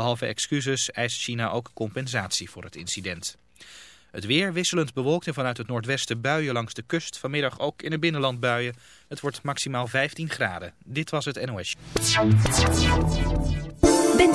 Behalve excuses eist China ook compensatie voor het incident. Het weer wisselend bewolkt en vanuit het noordwesten buien langs de kust. Vanmiddag ook in het binnenland buien. Het wordt maximaal 15 graden. Dit was het NOS.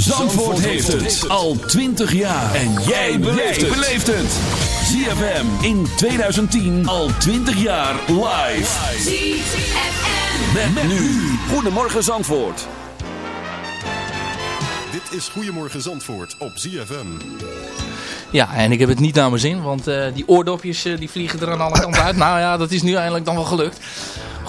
Zandvoort heeft het al 20 jaar. En jij beleeft het. ZFM in 2010 al 20 jaar live. ZFM. Met, nu. Goedemorgen Zandvoort. Dit is Goedemorgen Zandvoort op ZFM. Ja, en ik heb het niet naar mijn zin, want eh, die oordopjes eh, die vliegen er aan alle kanten uit. Nou ja, dat is nu eindelijk dan wel gelukt.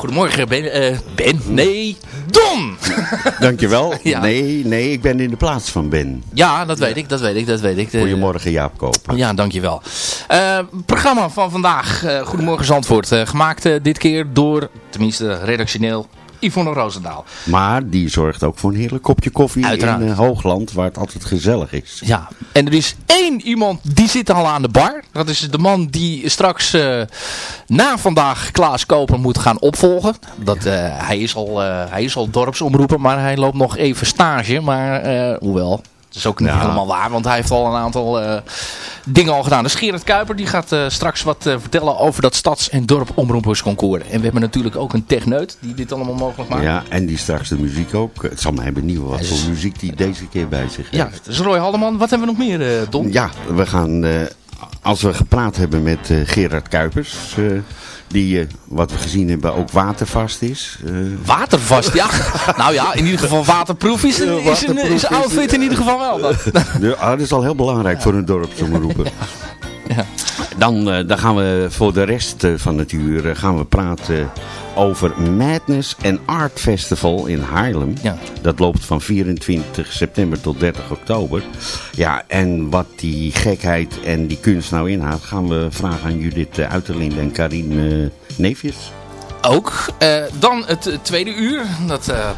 Goedemorgen, Ben. eh, ben? Nee, Don! Dankjewel. Ja. Nee, nee, ik ben in de plaats van Ben. Ja, dat weet ik, dat weet ik, dat weet ik. De- Goedemorgen Jaap Koper. Ja, dankjewel. Eh programma van vandaag, eh, Goedemorgen Zandvoort. eh, gemaakt eh, dit keer door, tenminste redactioneel, Yvonne Roosendaal. Maar die zorgt ook voor een heerlijk kopje koffie Uiteraard. in eh, Hoogland, waar het altijd gezellig is. Ja, en er is één iemand die zit al aan de bar. Dat is de man die straks eh, na vandaag Klaas Koper moet gaan opvolgen. Dat, eh, hij, is al, hij is al dorpsomroeper, maar hij loopt nog even stage. Maar hoewel, dat is ook niet Ja. helemaal waar, want hij heeft al een aantal eh, dingen al gedaan. Dus Gerard Kuiper die gaat eh, straks wat eh, vertellen over dat stads- en dorpomroepersconcours. En we hebben natuurlijk ook een techneut die dit allemaal mogelijk maakt. Ja, en die straks de muziek ook. Het zal mij benieuwen wat voor muziek die deze keer bij zich heeft. Ja, dus Roy Haldeman, wat hebben we nog meer, Don? Ja, we gaan, als we gepraat hebben met Gerard Kuipers, die, eh, wat we gezien hebben, ook watervast is. eh, Watervast, ja. nou ja, in ieder geval waterproof is, een, is een is- outfit in ieder geval wel. dan. Ja, ah, dat is al heel belangrijk voor een dorpsomroeper. Ja. Dan, eh, dan gaan we voor de rest eh, van het uur eh, gaan we praten over Madness and Art Festival in Haarlem. Ja. Dat loopt van 24 september tot 30 oktober. Ja, en wat die gekheid en die kunst nou inhoudt, gaan we vragen aan Judith Uiterlinde en Karin Neefjes. Ook. eh, dan het tweede uur. Dat, eh,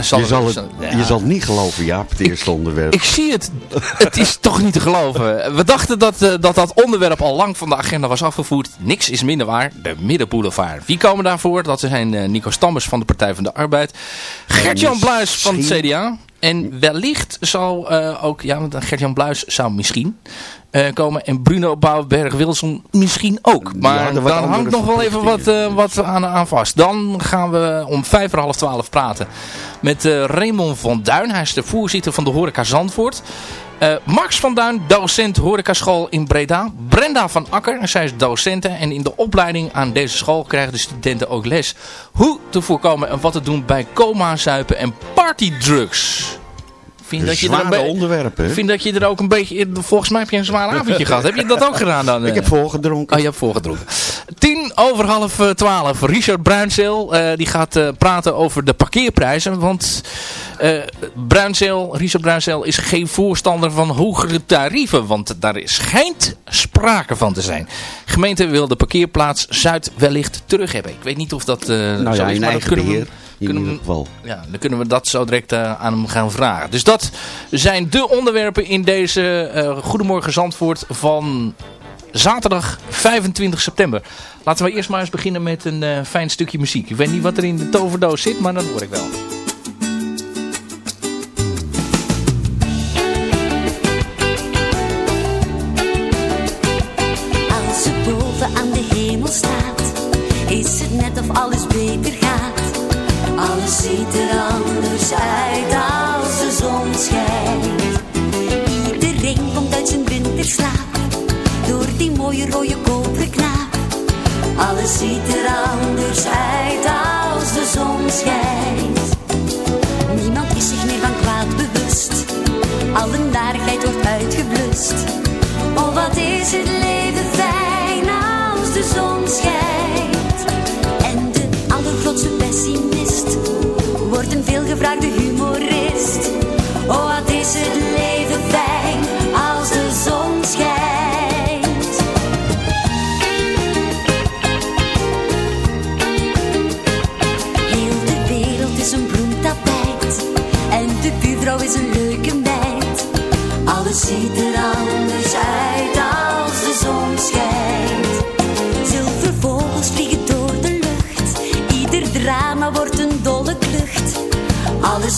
zal Je zal, het, ja. je zal het niet geloven, Jaap, het eerste onderwerp. Ik zie het. Het is toch niet te geloven. We dachten dat, eh, dat dat onderwerp al lang van de agenda was afgevoerd. Niks is minder waar. De Middenboulevard. Wie komen daarvoor? Dat zijn eh, Nico Stammers van de Partij van de Arbeid. Gert-Jan Bluis van het CDA. En wellicht zal eh, ook... Ja, want Gert-Jan Bluis zou misschien... eh, komen en Bruno Bouwberg-Wilson misschien ook. Maar dan hangt nog wel even wat, eh, wat aan, aan vast. Dan gaan we om vijf voor half twaalf praten met eh, Raymond van Duin. Hij is de voorzitter van de Horeca Zandvoort. Max van Duin, docent horecaschool in Breda. Brenda van Akker, zij is docente. En in de opleiding aan deze school krijgen de studenten ook les. Hoe te voorkomen en wat te doen bij coma, zuipen en partydrugs. Vind dat, je er een onderwerpen. vind dat je er ook een beetje... Volgens mij heb je een zwaar avondje gehad. Heb je dat ook gedaan dan? Ik eh? heb voorgedronken. Oh, je hebt voorgedronken. Tien over half eh, twaalf. Richard Bruinzeel eh, die gaat eh, praten over de parkeerprijzen. Want eh Bruinzeel, Richard Bruinzeel is geen voorstander van hogere tarieven. Want daar schijnt sprake van te zijn. Gemeente wil de parkeerplaats Zuid wellicht terug hebben. Ik weet niet of dat eh Nou zo ja, is, maar dat kunnen we- beheer. In Kunnen we- ieder geval. Ja, dan kunnen we dat zo direct eh, aan hem gaan vragen. Dus dat zijn de onderwerpen in deze eh, Goedemorgen Zandvoort van zaterdag 25 september. Laten we eerst maar eens beginnen met een eh, fijn stukje muziek. Ik weet niet wat er in de toverdoos zit, maar dat hoor ik wel. Als ze boven aan de hemel staat, is het net of alles beter ziet er anders uit als de zon schijnt. Iedereen komt uit zijn winterslaap, door die mooie rode koperen knaap. Alles ziet er anders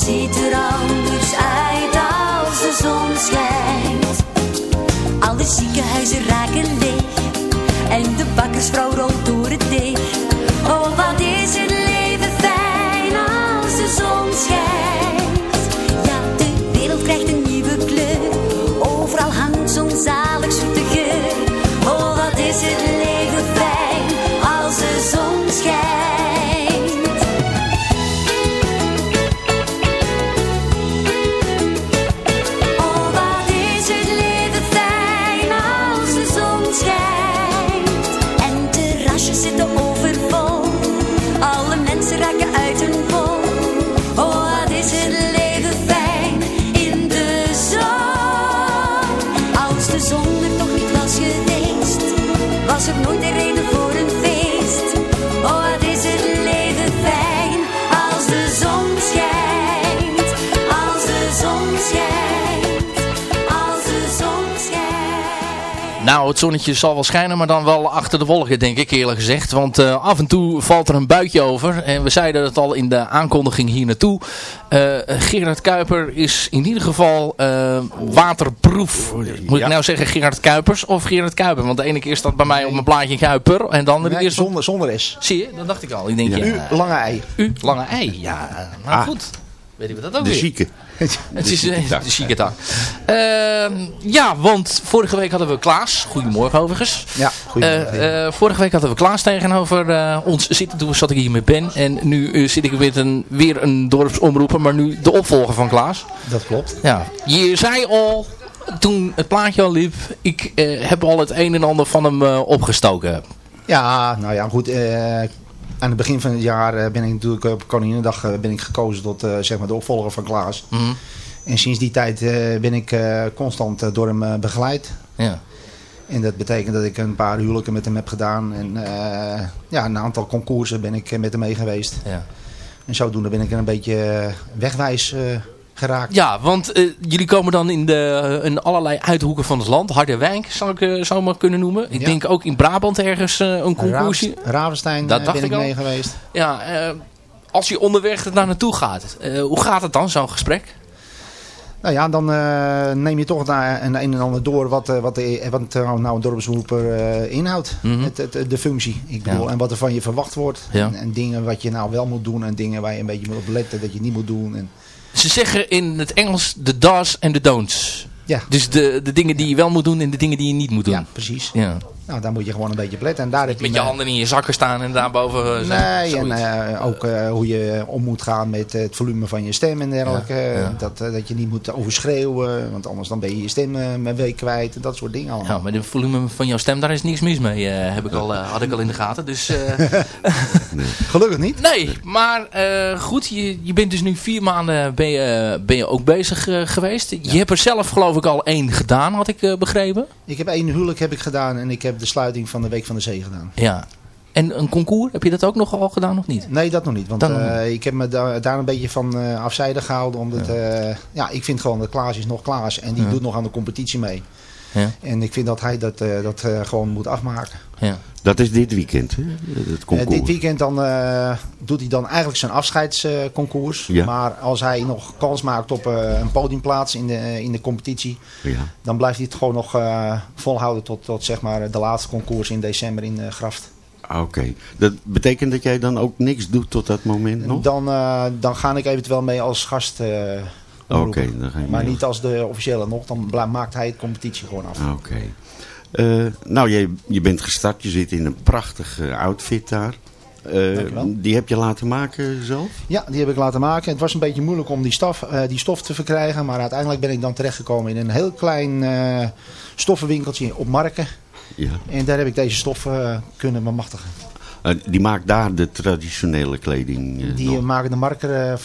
ziet er anders uit Nou, het zonnetje zal wel schijnen, maar dan wel achter de wolken, denk ik eerlijk gezegd. Want eh, af en toe valt er een buitje over. En we zeiden het al in de aankondiging hier naartoe. Eh, Gerard Kuiper is in ieder geval eh, waterproef. Moet ik nou zeggen Gerard Kuipers of Gerard Kuiper? Want de ene keer staat bij mij op mijn plaatje Kuiper. En de andere keer... zonder, zonder S. Zie je, dat dacht ik al. Ik denk, ja. U, lange ei. U, lange ei. Ja, nou Ah. goed. Weet je wat dat ook De weer? zieke. Het is eh, de chique tak. Ehm, ja, want vorige week hadden we Klaas. Goedemorgen overigens. Ja, goedemorgen. Eh, eh, vorige week hadden we Klaas tegenover eh, ons zitten. Toen zat ik hier met Ben. En nu eh, zit ik weer een, weer een dorpsomroeper. Maar nu de opvolger van Klaas. Dat klopt. Ja, je zei al, toen het plaatje al liep. Ik eh, heb al het een en ander van hem eh, opgestoken. Ja, nou ja, goed. Eh, aan het begin van het jaar eh, ben ik natuurlijk op Koninginnedag eh, ben ik gekozen tot eh, zeg maar de opvolger van Klaas. Mhm. En sinds die tijd eh, ben ik eh, constant eh, door hem eh, begeleid. Ja. En dat betekent dat ik een paar huwelijken met hem heb gedaan. En eh, ja, een aantal concoursen ben ik eh, met hem mee geweest. Ja. En zodoende ben ik er een beetje eh, wegwijs eh, geraakt. Ja, want eh, jullie komen dan in, de, in allerlei uithoeken van het land. Harderwijk zou ik eh, zo maar kunnen noemen. Ik Ja. denk ook in Brabant ergens eh, een concoursje. Ravenst- Ravenstein eh, dacht ben ik mee geweest. Ja, eh, als je onderweg er daar naartoe gaat. eh, hoe gaat het dan, zo'n gesprek? Nou ja, dan eh, neem je toch daar een, een en ander door wat, eh, wat, de, wat eh, nou een dorpsroeper eh, inhoudt. Mhm. het, het, de functie. Ik Ja. bedoel, En wat er van je verwacht wordt. Ja. En, en dingen wat je nou wel moet doen. En dingen waar je een beetje moet op letten dat je niet moet doen. En, Ze zeggen in het Engels de do's en de don'ts. ja, Dus de, de dingen die je wel moet doen en de dingen die je niet moet doen. ja, precies. Ja. Nou, daar moet je gewoon een beetje op letten. En daar heb Met je handen in je zakken staan en daarboven... eh, Nee, en eh, ook eh, hoe je om moet gaan met het volume van je stem en dergelijke. Ja, ja. Dat, dat je niet moet overschreeuwen, want anders dan ben je je stem een week kwijt. Dat soort dingen allemaal. Ja, met het volume van jouw stem, daar is niks mis mee, heb ik al, had ik al in de gaten. Dus, eh, Gelukkig niet. nee, maar goed, je, je bent dus nu vier maanden ben je, ben je ook bezig geweest. Je hebt er zelf geloof ik al één gedaan, had ik begrepen. Ik heb één huwelijk heb ik gedaan en ik heb de sluiting van de Week van de Zee gedaan. Ja. En een concours, heb je dat ook nog al gedaan of niet? Nee, dat nog niet. Want eh, ik heb me daar, daar een beetje van eh afzijdig gehouden. Omdat ja. ja, ik vind gewoon dat Klaas is nog Klaas. En die Ja. doet nog aan de competitie mee. Ja. En ik vind dat hij dat, eh, dat eh, gewoon moet afmaken. Ja. Dat is dit weekend, hè? Het Eh, concours. dit weekend dan, eh, doet hij dan eigenlijk zijn afscheidsconcours. Ja. Maar als hij nog kans maakt op eh, een podiumplaats in de, in de competitie... Ja. dan blijft hij het gewoon nog eh, volhouden tot, tot zeg maar, de laatste concours in december in Graft. Ah, Oké. Dat betekent dat jij dan ook niks doet tot dat moment nog? Dan, eh, dan ga ik eventueel mee als gast. eh, Oké, omroeper. dan ga je maar niet als de officiële nog. Dan maakt hij de competitie gewoon af. Oké. Eh, nou, je, je bent gestart. Je zit in een prachtige outfit daar. Eh, Dankjewel. die heb je laten maken zelf? Ja, die heb ik laten maken. Het was een beetje moeilijk om die, staf, eh, die stof te verkrijgen. Maar uiteindelijk ben ik dan terechtgekomen in een heel klein eh, stoffenwinkeltje op Marken. Ja. En daar heb ik deze eh, kunnen bemachtigen. Eh, die maakt daar de traditionele kleding eh, Die nog. eh, maken de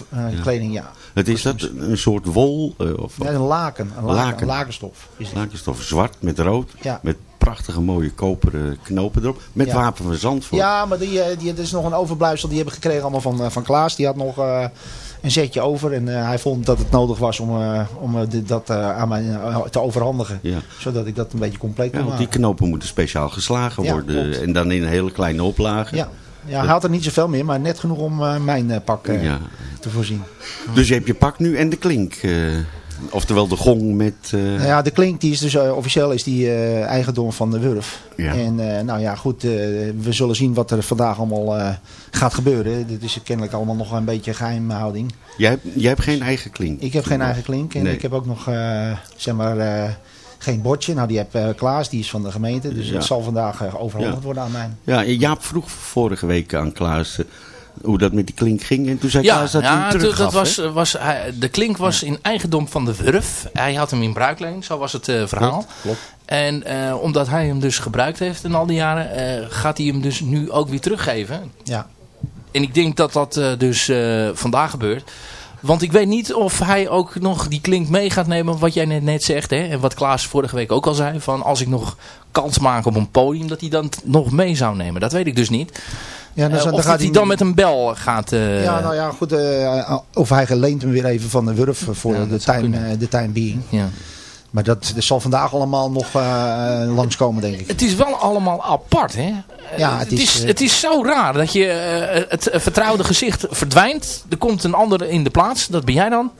eh, Ja. kleding, ja. Het is dat een soort wol? of Ja, een laken, een laken, Laken. een lakenstof. Is lakenstof zwart met rood. Ja. Met prachtige mooie koperen knopen erop. Met Ja. wapen van Zandvoort. Ja, maar die, die, dat is nog een overblijfsel. Die hebben gekregen allemaal van, van Klaas. Die had nog een zetje over. En eh, hij vond dat het nodig was om, eh, om eh, dit- dat aan mij te overhandigen. Ja. Zodat ik dat een beetje compleet Ja, kon want die maken. knopen moeten speciaal geslagen worden. klopt. En dan in een hele kleine oplage. Ja. ja, hij had er niet zoveel meer. Maar net genoeg om mijn pak te voorzien. Dus je hebt je pak nu en de klink. Oftewel de gong met... eh, Nou ja, de klink die is dus eh, officieel is die eh, eigendom van de Wurf. Ja. En nou ja, goed, we zullen zien wat er vandaag allemaal gaat gebeuren. Dit is kennelijk allemaal nog een beetje geheimhouding. jij, hebt, jij hebt geen eigen klink? Ik heb geen eigen klink en Nee. ik heb ook nog, zeg maar, geen bordje. Nou, die heb eh, Klaas, die is van de gemeente. Dus Ja. het zal vandaag overhandigd Ja. worden aan mij. Ja, Jaap vroeg vorige week aan Klaas hoe dat met die klink ging. En toen zei Ja, Klaas dat hij ja terug dat was, was, hij- de klink was in eigendom van de Wurf. Hij had hem in bruikleen, zo was het eh, verhaal. Klopt. En eh, omdat hij hem dus gebruikt heeft in al die jaren, eh, gaat hij hem dus nu ook weer teruggeven. Ja. En ik denk dat dat eh, dus eh, vandaag gebeurt. Want ik weet niet of hij ook nog die klink mee gaat nemen wat jij net, net zegt. Hè? En wat Klaas vorige week ook al zei. Van als ik nog kans maak op een podium, dat hij dan nog mee zou nemen. Dat weet ik dus niet. Ja, dan, Eh, dan gaat hij dan met een bel gaat... eh, Ja, nou ja, goed. eh, of hij leent hem weer even van de Wurf voor Ja, de, time, de time being. ja. Maar dat, dat zal vandaag allemaal nog eh langskomen, denk ik. Het is wel allemaal apart, hè? Ja, het, het is, is, eh, het is zo raar dat je eh, het vertrouwde gezicht verdwijnt. Er komt een ander in de plaats. Dat ben jij dan.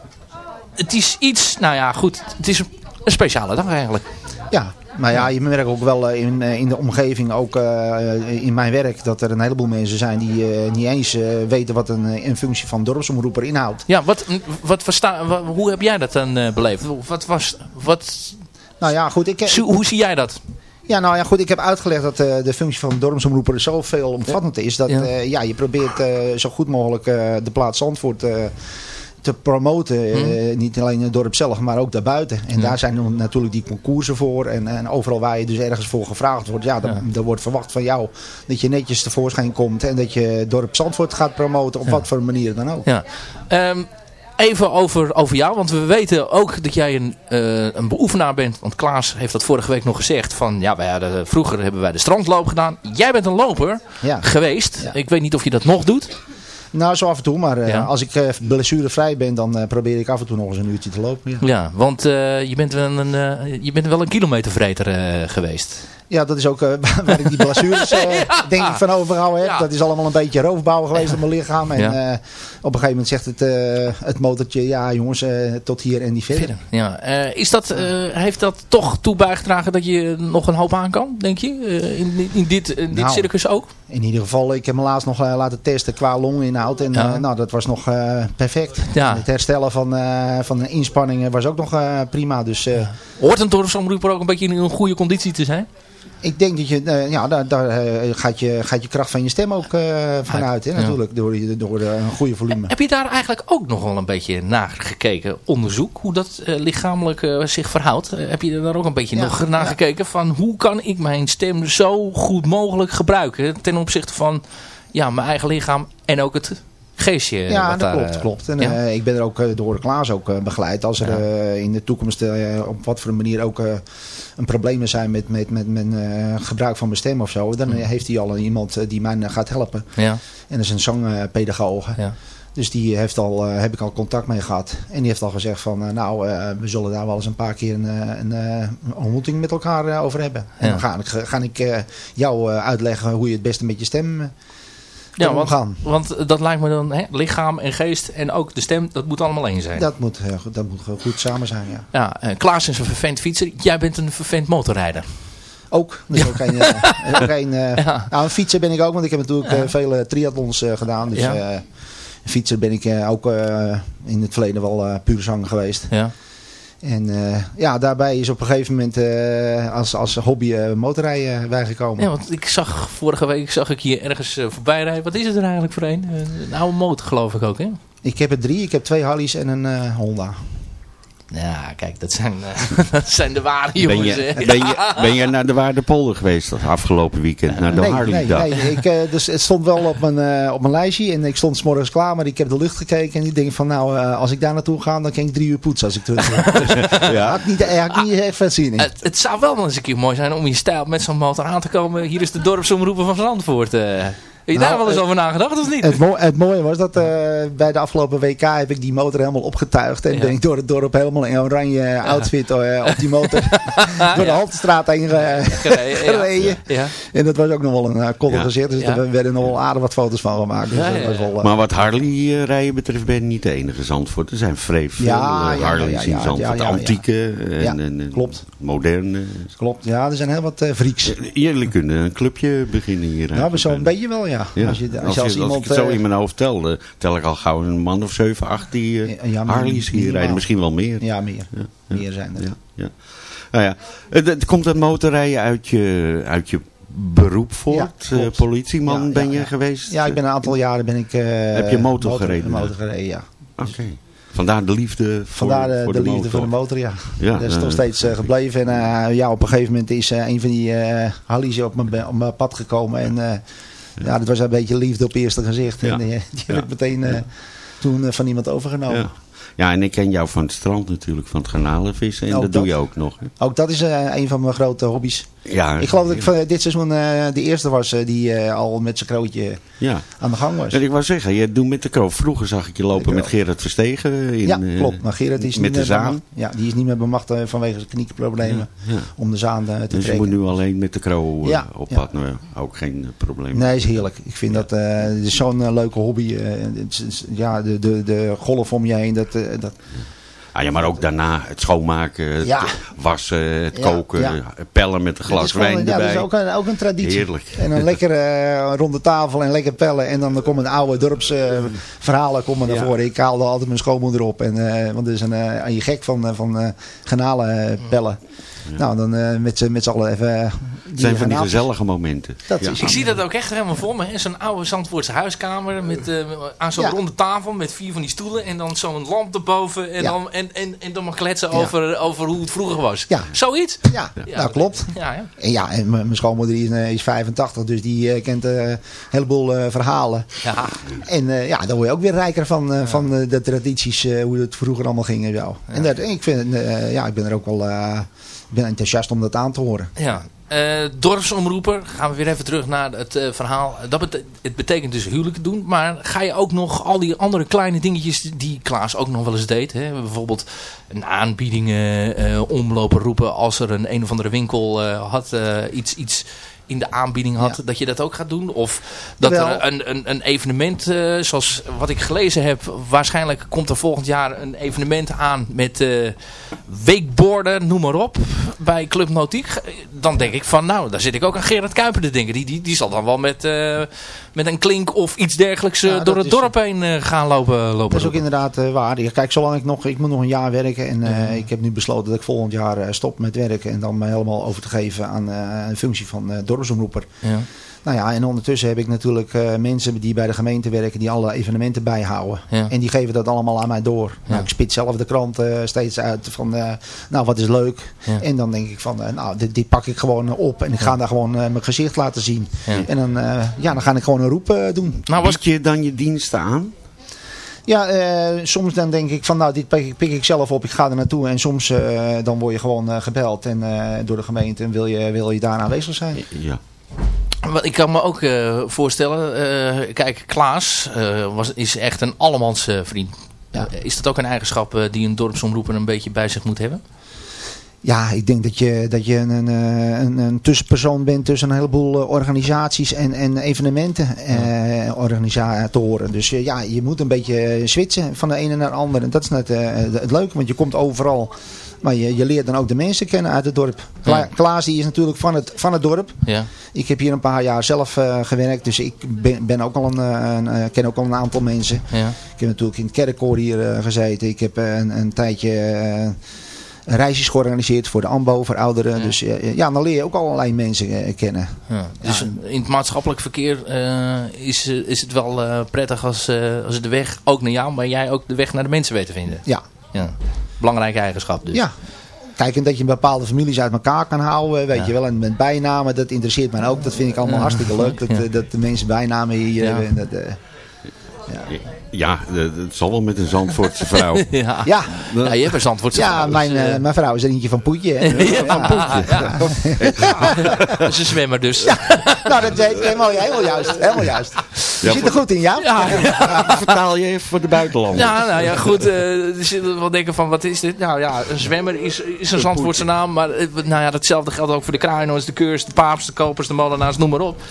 Het is iets, nou ja, goed. Het is een, een speciale dag eigenlijk. Ja, maar ja, je merkt ook wel eh, in, eh, in de omgeving, ook eh, in mijn werk, dat er een heleboel mensen zijn die eh, niet eens weten wat een, een functie van dorpsomroeper inhoudt. Ja, wat, wat versta, hoe heb jij dat dan beleefd? Wat was, wat, Nou ja, goed. Ik, zo- hoe zie jij dat? Ja, nou ja, goed. Ik heb uitgelegd dat eh, de functie van dorpsomroeper zo veelomvattend is. Dat Ja. ja. ja, je probeert eh, zo goed mogelijk eh, de plaats Zandvoort te promoten. eh, niet alleen in het dorp zelf, maar ook daarbuiten. En Ja. daar zijn natuurlijk die concoursen voor. En, en overal waar je dus ergens voor gevraagd wordt. Ja, dan, Ja. wordt verwacht van jou dat je netjes tevoorschijn komt. En dat je het dorp Zandvoort gaat promoten. Op Ja. wat voor manier dan ook. Ja. Ehm, even over, over jou, want we weten ook dat jij een, eh, een beoefenaar bent. Want Klaas heeft dat vorige week nog gezegd. Van, ja, wij hadden, vroeger hebben wij de strandloop gedaan. Jij bent een loper Ja. geweest. Ik weet niet of je dat nog doet. Nou, zo af en toe. Maar eh, Ja. als ik eh, blessurevrij ben, dan eh, probeer ik af en toe nog eens een uurtje te lopen. Ja. Ja, want je, bent wel een, je bent wel een kilometervreter geweest. Ja, dat is ook waar ik die blessures denk ik van overgehouden heb. Ja. Dat is allemaal een beetje roofbouw geweest op mijn lichaam. En Ja. op een gegeven moment zegt het, het motortje, ja jongens, tot hier en niet verder. Ja. Is dat, heeft dat toch toe bijgedragen dat je nog een hoop aan kan, denk je? In, in dit, in dit Nou. circus ook? In ieder geval, ik heb me laatst nog eh, laten testen qua longinhoud. En Ja. eh, nou, dat was nog eh, perfect. Ja. Het herstellen van, van de inspanningen was ook nog prima. Dus Hoort een dorpsomroeper ook een beetje in een goede conditie te zijn? Ik denk dat je, eh, ja, daar, daar eh, gaat, je, gaat je kracht van je stem ook eh, vanuit. Hè, natuurlijk, door, door een goede volume. Heb je daar eigenlijk ook nog wel een beetje naar gekeken, onderzoek, hoe dat lichamelijk zich verhoudt? Heb je daar ook een beetje Ja, nog naar ja. gekeken van hoe kan ik mijn stem zo goed mogelijk gebruiken ten opzichte van ja, mijn eigen lichaam en ook het geestje. Ja, wat dat daar, klopt. eh, klopt. En ja. eh, ik ben er ook eh, door Klaas ook begeleid. Als er Ja. in de toekomst op wat voor manier ook een probleem zijn met, met, met, met gebruik van mijn stem of zo. Dan eh, heeft hij al iemand die mij gaat helpen. Ja. En dat is een zangpedagoge. Ja. Dus die heeft al, heb ik al contact mee gehad. En die heeft al gezegd van, nou, we zullen daar wel eens een paar keer een, een, een ontmoeting met elkaar over hebben. En Ja. dan ga ik, ga ik jou uitleggen hoe je het beste met je stem Ja, want, omgaan. want dat lijkt me dan, hè, lichaam en geest en ook de stem, dat moet allemaal één zijn. Dat moet, eh, goed- dat moet goed samen zijn, ja. Ja, eh, Klaas is een vervent fietser. Jij bent een vervent motorrijder. Ook. Dus ook geen, eh, geen, eh, Ja. Nou, een fietser ben ik ook, want ik heb natuurlijk eh, vele triathlons eh, gedaan. Dus Ja. eh, fietser ben ik eh, ook eh, in het verleden wel eh, puur zang geweest. Ja. En eh, ja, daarbij is op een gegeven moment eh, als, als hobby eh, motorrijden bijgekomen. Ja, want ik zag vorige week zag ik hier ergens voorbij rijden. Wat is het er eigenlijk voor een? Een oude motor geloof ik ook, hè? Ik heb er drie. Ik heb twee Harleys en een Honda. Ja, kijk, dat zijn, eh, dat zijn de ware Ben jongens. je, ben, je, ben je naar de Waardepolder geweest dat afgelopen weekend? Naar de nee, Harley nee, dag? nee. Ik, eh, dus het stond wel op mijn, eh, op mijn lijstje en ik stond 's morgens klaar, maar ik heb de lucht gekeken en ik denk van nou, als ik daar naartoe ga, dan kan ik drie uur poetsen als ik terug ben. Dus, ja. had ik niet, had ik niet echt veel zin in. Het, het zou wel eens een keer mooi zijn om je stijl met zo'n motor aan te komen. Hier is de dorpsomroepen van Zandvoort. Heb je daar Nou, wel eens eh, over nagedacht of niet? Het, mo- het mooie was dat eh, bij de afgelopen WK heb ik die motor helemaal opgetuigd. En Ja. ben ik door het dorp helemaal in oranje outfit eh, op die motor door de Haltestraat heen ge- Gereden, ja. gereden. Ja. En dat was ook nog wel een uh, koddig gezicht. Dus Ja. er werden nog wel aardig wat foto's van gemaakt. Dus Ja, dat ja, was ja. wel, Maar wat Harley rijden betreft ben je niet de enige Zandvoort. Er zijn vrij veel Harleys ja, ja, in Zandvoort. ja, ja, ja. Antieke en, Ja, en, en klopt. moderne. Klopt, ja, er zijn heel wat eh freaks. Jullie kunnen een clubje beginnen hier. Ja, zo'n beetje wel, ja. Ja. Als, je, als, als, je als je- als iemand... ik het zo eh, in mijn hoofd tel, eh, tel ik al gauw een man of 7, 8 die eh, Ja, Harleys hier rijden. Misschien wel meer. ja, meer. Meer zijn er. Ja, ja. Nou ja, het, het komt het motorrijden uit je, uit je beroep voort? Ja, politieman Ja, ben ja, je geweest? Ja, ik ben een aantal jaren ben ik... Heb je motor gereden, Motor ja? gereden, ja. Oké. Vandaar de liefde voor, Vandaar de, voor de, de, liefde motor. voor de motor, ja. Dat is toch steeds gebleven. En ja, op een gegeven moment is een van die Hallies op mijn, pad gekomen. En ja. dat was een beetje liefde op eerste gezicht. En eh, die heb ik meteen eh, toen eh, van iemand overgenomen. Ja. en ik ken jou van het strand natuurlijk, van het garnalenvissen. En Ook dat doe je ook nog. Hè? Ook dat is een van mijn grote hobby's. Ja, Ik geloof dat ik van dit seizoen de eerste was die al met zijn krootje ja. aan de gang was. En ik wou zeggen, je doet met de kroof. Vroeger zag ik je lopen met. Gerard Verstegen. In, ja, eh, klopt. Maar Gerard is met niet de zaan. bemacht- Ja, die is niet meer bemachtigd vanwege zijn knieproblemen Ja. om de zaan eh, te Dus je trekken. moet nu alleen met de kroo eh, Ja, op pad. Nou, ook geen eh, probleem. Nee, is heerlijk. Ik vind dat eh, is zo'n eh, leuke hobby. eh, ja, de, de, de golf om je heen. Dat, eh, dat, Ah, ja, maar ook daarna het schoonmaken, het Ja. wassen, het Ja, koken, ja. pellen met een glas gewoon, wijn ja, erbij. dat is ook een, ook een traditie. Heerlijk. En een lekker eh, ronde tafel en lekker pellen. En dan komen de oude dorpsverhalen verhalen komen naar Ja. voren. Ik haalde altijd mijn schoonmoeder op. En, eh, want er is een, eh, aan je gek van, van garnalen eh, pellen. Nou, dan eh, met z'n met z'n allen even... eh, Het zijn van die gezellige momenten. Dat Ja. is Ik zie dat ook echt helemaal voor me. Zo'n oude Zandvoortse huiskamer met, eh, aan zo'n Ja. ronde tafel met vier van die stoelen. En dan zo'n lamp erboven. En, Ja. dan, en, en, en dan maar kletsen Ja. over, over hoe het vroeger was. Ja. Zoiets? Ja, Ja, nou klopt. Ja, ja. En ja, en mijn schoonmoeder is, is 85, dus die kent eh, een heleboel eh, verhalen. ja. En eh, ja, daar word je ook weer rijker van, eh, van de tradities, eh, hoe het vroeger allemaal ging en zo. En dat, ik, vind, eh, ja, ik ben er ook wel eh, ben enthousiast om dat aan te horen. Ja. Eh, dorpsomroeper, gaan we weer even terug naar het eh, verhaal. Dat het betekent dus huwelijken doen. Maar ga je ook nog al die andere kleine dingetjes die Klaas ook nog wel eens deed. Hè? Bijvoorbeeld een aanbiedingen eh, omlopen roepen als er een een of andere winkel had iets, iets in de aanbieding had. Ja. Dat je dat ook gaat doen. Of dat er een, een, een evenement, eh, zoals wat ik gelezen heb. Waarschijnlijk komt er volgend jaar een evenement aan met eh, weekborden, noem maar op. Bij Club Nautiek. Dan denk ik van nou, daar zit ik ook aan Gerard Kuiper te denken. Die, die, die zal dan wel met, eh, met een klink of iets dergelijks Ja, door het dorp heen gaan lopen. lopen Dat is ook inderdaad waar. Kijk, zolang ik nog, ik moet nog een jaar werken en ik heb nu besloten dat ik volgend jaar stop met werken en dan me helemaal over te geven aan een functie van eh, dorpsomroeper. Ja. Nou ja, en ondertussen heb ik natuurlijk eh, mensen die bij de gemeente werken die alle evenementen bijhouden. Ja. En die geven dat allemaal aan mij door. Ja. Nou, ik spit zelf de krant eh, steeds uit van, eh, nou wat is leuk. Ja. En dan denk ik van, nou dit, dit pak ik gewoon op en ik ga daar gewoon eh, mijn gezicht laten zien. Ja. En dan, eh, ja, dan ga ik gewoon een roep eh, doen. Nou was je dan je diensten aan? Ja, eh, soms dan denk ik van nou, dit pik, ik- pik ik zelf op, ik ga er naartoe. En soms eh, dan word je gewoon eh, gebeld en, eh, door de gemeente en wil je, wil je daar aanwezig zijn. Ja. Wat Ik kan me ook eh, voorstellen, eh, kijk, Klaas eh, was, is echt een allemans eh, vriend. Ja. Is dat ook een eigenschap die een dorpsomroeper een beetje bij zich moet hebben? Ja, ik denk dat je, dat je een, eh, een, een tussenpersoon bent tussen een heleboel eh, organisaties en, en evenementen eh, organisatoren. Dus eh, ja, je moet een beetje switchen van de ene naar de andere. En dat is net eh, het leuke, want je komt overal. Maar je, je leert dan ook de mensen kennen uit het dorp. Kla Ja. Klaas die is natuurlijk van het, van het dorp. Ja. Ik heb hier een paar jaar zelf eh, gewerkt, dus ik ben, ben ook al een, eh, een, eh, ken ook al een aantal mensen. Ja. Ik heb natuurlijk in het kerkkoor hier eh, gezeten. Ik heb eh, een, een tijdje eh, reisjes georganiseerd voor de AMBO, voor ouderen. Ja. Dus eh, ja, dan leer je ook allerlei mensen eh, kennen. Ja, dus in het maatschappelijk verkeer eh, is, is het wel prettig als, als de weg ook naar jou, maar jij ook de weg naar de mensen weet te vinden. Ja. Ja. Belangrijke eigenschap dus. Ja. Kijk, en dat je bepaalde families uit elkaar kan houden, weet Ja. je wel. En met bijnamen, dat interesseert mij ook. Dat vind ik allemaal Ja. hartstikke leuk. Dat, Ja. dat de mensen bijnamen hier hebben. En dat, Ja, dat het zal wel met een Zandvoortse vrouw. ja. ja. Ja, je hebt een Zandvoortse Ja, vrouw, dus, mijn, eh, eh, mijn vrouw is er eentje van Poetje. hè. Ja, van Poetje. Dat is een zwemmer dus. nou, dat is helemaal, helemaal juist. Helemaal juist. Je Ja, zit er goed in, ja? Ja, Vertaal je even voor de buitenlanders. Ja, nou ja, goed. eh er zitten wel denken van, wat is dit? Nou ja, een zwemmer is, is een Zandvoortse naam. Maar nou ja, datzelfde geldt ook voor de Kraaienoors, de Keurs, de Paaps, de Kopers, de Molenaars, noem maar op.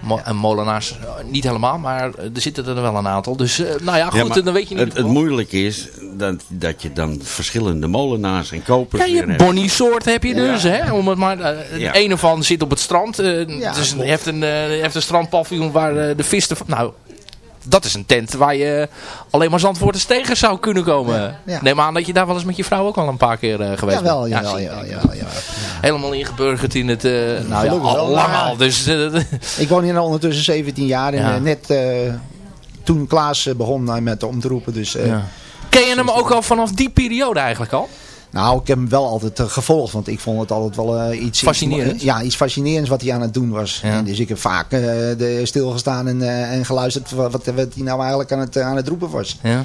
Mo en Molenaars niet helemaal, maar er zitten er wel een aantal. Dus eh, nou ja, Ja, goed, dan weet je niet. het, het moeilijke is dat, dat je dan verschillende molenaars en kopers Ja, je. Bonnie soort heb je dus, hè? Om het maar, eh, Ja. De ene van zit op het strand. eh, Ja, dus klopt. heeft een, eh, heeft een strandpaviljoen waar eh, de visten... van- Nou, dat is een tent waar je alleen maar Zandvoorters tegen zou kunnen komen. Ja. Neem aan dat je daar wel eens met je vrouw ook al een paar keer eh, geweest bent. jawel, je. jawel, jawel, jawel. Helemaal ingeburgerd in het... eh, nou ja, al lang al. Dus, eh, Ik woon hier al ondertussen 17 jaar. En Ja. eh, net eh, toen Klaas eh, begon eh, met om te roepen. Dus, eh, ja. Ken je hem ook al vanaf die periode eigenlijk al? Nou, ik heb hem wel altijd gevolgd. Want ik vond het altijd wel iets... Fascinerend? ja, iets fascinerends wat hij aan het doen was. Ja. En dus ik heb vaak eh, de, stilgestaan en, eh, en geluisterd wat, wat hij nou eigenlijk aan het, aan het roepen was. Ja.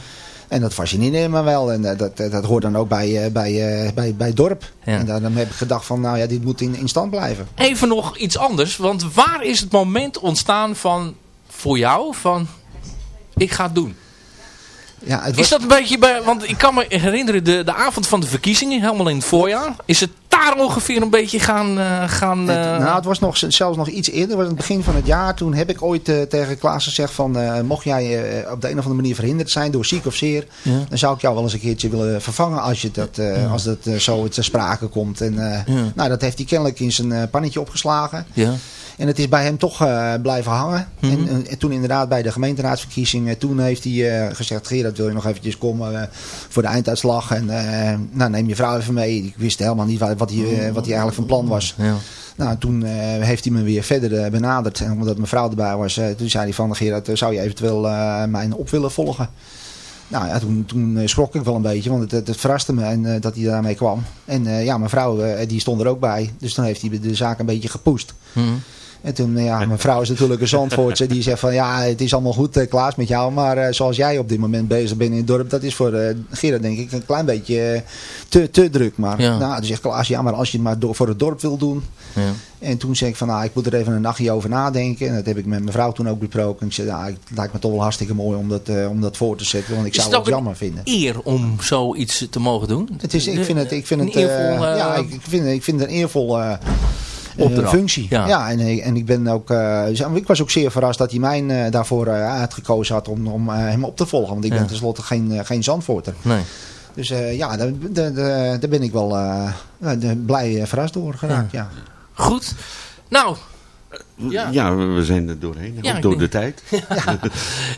En dat fascineerde me wel. En dat, dat, dat hoort dan ook bij, eh, bij, eh, bij, bij het dorp. Ja. En daarom heb ik gedacht van, nou ja, dit moet in, in stand blijven. Even nog iets anders. Want waar is het moment ontstaan van... Voor jou, van... Ik ga het doen. Ja, het was, Is dat een beetje bij... Want ik kan me herinneren, de, de avond van de verkiezingen, helemaal in het voorjaar. Is het daar ongeveer een beetje gaan... eh, gaan Het, eh, nou, het was nog, zelfs nog iets eerder. Het was het begin van het jaar. Toen heb ik ooit eh, tegen Klaas gezegd van... mocht jij op de een of andere manier verhinderd zijn door ziek of zeer... Ja. dan zou ik jou wel eens een keertje willen vervangen als, je dat, eh, als dat zo ter sprake komt. En, Ja. Nou, dat heeft hij kennelijk in zijn pannetje opgeslagen. ja. En het is bij hem toch eh, blijven hangen. Mhm. en, en, en toen inderdaad bij de gemeenteraadsverkiezingen... toen heeft hij eh, gezegd... Gerard, wil je nog eventjes komen eh, voor de einduitslag? En eh, nou, neem je vrouw even mee. Ik wist helemaal niet wat, wat, hij, eh, wat hij eigenlijk van plan was. ja. Nou, toen eh, heeft hij me weer verder eh, benaderd. En omdat mijn vrouw erbij was, eh, toen zei hij van... Gerard, eh, zou je eventueel eh, mijn op willen volgen? Nou ja, toen, toen eh, schrok ik wel een beetje, want het, het, het verraste me en, eh, dat hij daarmee kwam. En eh, ja, mijn vrouw eh, die stond er ook bij. Dus toen heeft hij de zaak een beetje gepoest. Hm. En toen, ja, mijn vrouw is natuurlijk een Zandvoortse. Die zegt van, ja, het is allemaal goed, eh, Klaas, met jou. Maar eh, zoals jij op dit moment bezig bent in het dorp... dat is voor eh Gerard, denk ik, een klein beetje te, te druk. Maar Ja. nou, toen zegt Klaas, ja, maar als je het maar door, voor het dorp wil doen... Ja. En toen zei ik van, nou, ik moet er even een nachtje over nadenken. En dat heb ik met mijn vrouw toen ook besproken. Ik zei, nou, het lijkt me toch wel hartstikke mooi om dat, om dat voor te zetten. Want ik zou het jammer vinden. Eer om zoiets te mogen doen. Het is, ik vind het, ik vind het, eervol, ja, ik ik vind, ik vind het een eervol eh, eh, Opdracht. functie. Ja. Ja, en, en ik ben ook, eh, zo- ik was ook zeer verrast dat hij mij eh, daarvoor eh, uitgekozen had om, om eh, hem op te volgen. Want ik Ja. ben tenslotte geen, eh, geen Zandvoorter. Nee. Dus eh, ja, daar, daar, daar ben ik wel eh, eh, blij eh, verrast door geraakt. Ja. Goed. Nou, Ja. Ja, we- zijn er doorheen. Ja, ook door denk- de tijd.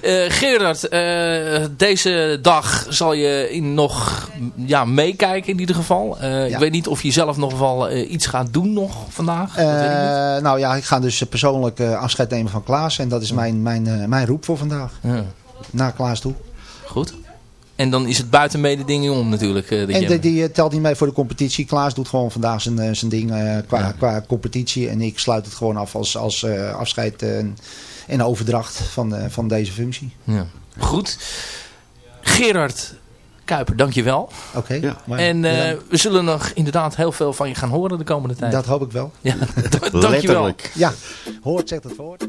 eh, Gerard, eh, deze dag zal je in nog ja, meekijken in ieder geval. Eh, Ik Ja. weet niet of je zelf nog wel iets gaat doen nog vandaag. Dat weet ik niet. Eh, nou ja, ik ga dus persoonlijk eh, afscheid nemen van Klaas. En dat is mijn, mijn, eh, mijn roep voor vandaag. Ja. Naar Klaas toe. Goed. En dan is het buiten mededinging om natuurlijk. eh, dat En die, die eh, telt niet mee voor de competitie. Klaas doet gewoon vandaag zijn, eh, zijn ding eh, qua, Ja. qua competitie. En ik sluit het gewoon af als, als eh, afscheid eh, en overdracht van, eh, van deze functie. Ja. Goed. Gerard Kuiper, dankjewel. Oké. maar- En eh, bedankt. we zullen nog inderdaad heel veel van je gaan horen de komende tijd. dat hoop ik wel. Ja, dankjewel. Ja, hoort zegt het woord.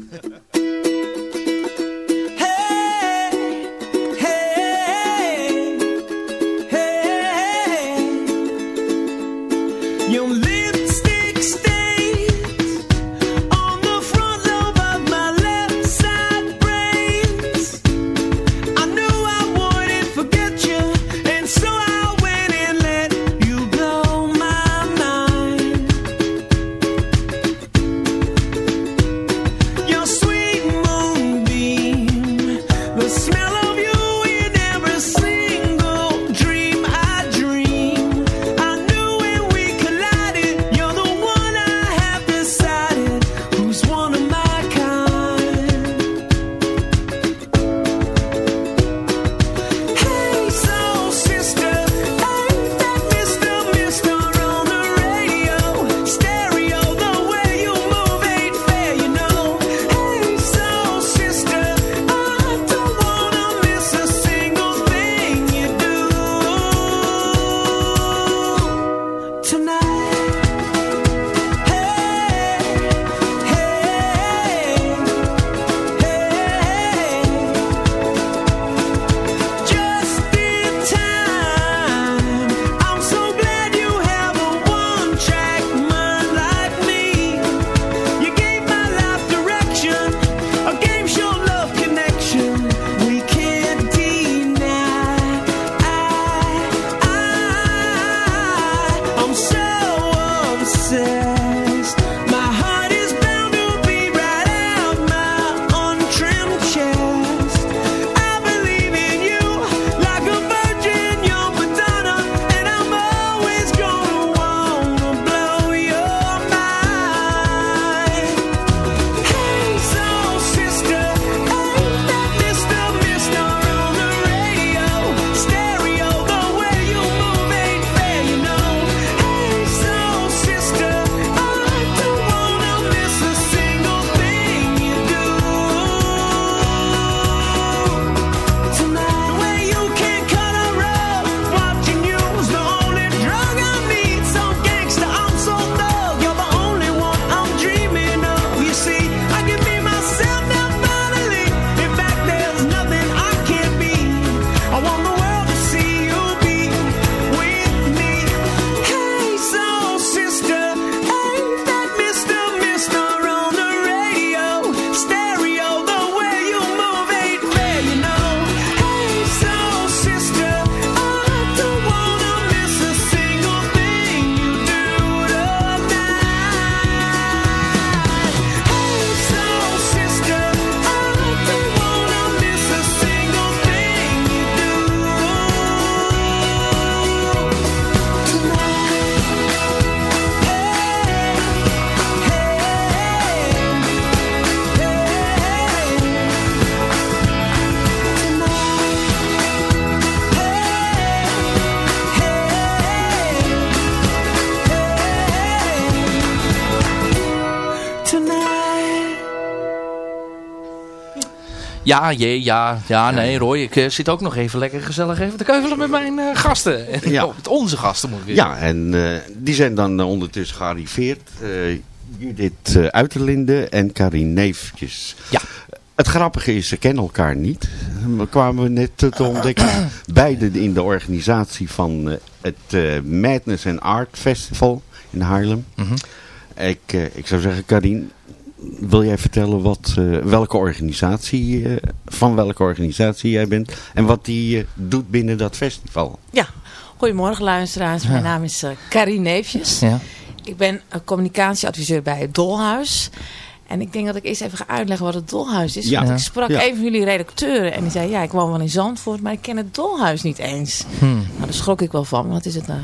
Ja, jee, ja, ja, nee, Roy. Ik eh, zit ook nog even lekker gezellig even te keuvelen met mijn eh, gasten. Ja. Oh, met onze gasten moet ik weer Ja, en eh, die zijn dan ondertussen gearriveerd. Judith Uiterlinde en Karin Neefjes. Ja. Het grappige is, ze kennen elkaar niet. We kwamen net te ontdekken. Beide in de organisatie van het Madness and Art Festival in Haarlem. Mhm. ik, ik zou zeggen, Karin, wil jij vertellen wat, eh, welke organisatie, eh, van welke organisatie jij bent en wat die eh, doet binnen dat festival? Ja, goedemorgen luisteraars. Mijn naam is uh, Carrie Neefjes. Ja. Ik ben uh, communicatieadviseur bij het Dolhuis. En ik denk dat ik eerst even ga uitleggen wat het Dolhuis is. Ja. Want ik sprak Ja. een van jullie redacteuren en die zei... ja, ik woon wel in Zandvoort, maar ik ken het Dolhuis niet eens. Hmm. Nou, daar schrok ik wel van. Want het is het uh,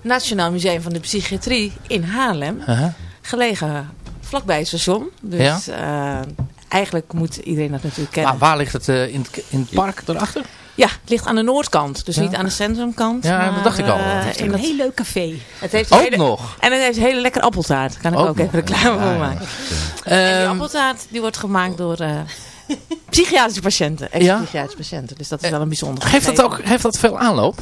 Nationaal Museum van de Psychiatrie in Haarlem. Aha. Gelegen vlakbij het station. Dus eh, eigenlijk moet iedereen dat natuurlijk kennen. Maar waar ligt het eh, in, het, in het park daarachter? Ja, het ligt aan de noordkant. Dus Ja. niet aan de centrumkant. Ja, dat dacht ik al. eh, Het heeft in een heel leuk café. Het heeft Ook hele, nog? En het heeft een hele lekkere appeltaart. Kan ik ook, Ook even reclame Ja, voor ja. maken. en die Ehm, appeltaart die wordt gemaakt door... eh, Psychiatrische patiënten. Ja? Ex-psychiatrische patiënten. Dus dat is wel een bijzonder. Heeft dat, ook, heeft dat veel aanloop?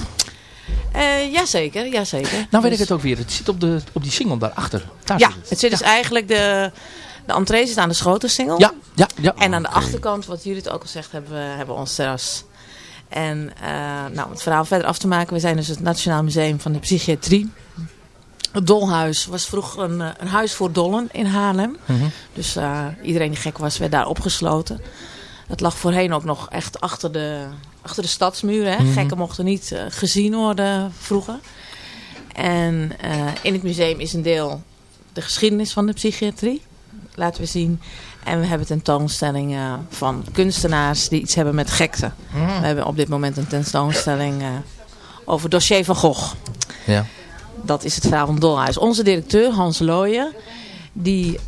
Eh jazeker, jazeker. Nou weet Dus- ik het ook weer. Het zit op, de, op die single daarachter. Daar Ja, zit het. het zit dus eigenlijk de... De entree zit aan de Schotensingel. Ja, ja, ja. En aan de achterkant, wat Judith ook al zegt, hebben we hebben we ons terras. En eh, nou, om het verhaal verder af te maken. We zijn dus het Nationaal Museum van de Psychiatrie. Het Dolhuis was vroeger een, eh, een huis voor dollen in Haarlem. Mhm. Dus eh, iedereen die gek was, werd daar opgesloten. Het lag voorheen ook nog echt achter de, achter de stadsmuren. Hè. Mhm. Gekken mochten niet eh, gezien worden vroeger. En eh, in het museum is een deel de geschiedenis van de psychiatrie. Laten we zien. En we hebben tentoonstellingen van kunstenaars die iets hebben met gekte. Mhm. We hebben op dit moment een tentoonstelling eh, over het dossier van Gogh. Ja. Dat is het verhaal van Dolhuis. Onze directeur, Hans Looyen, die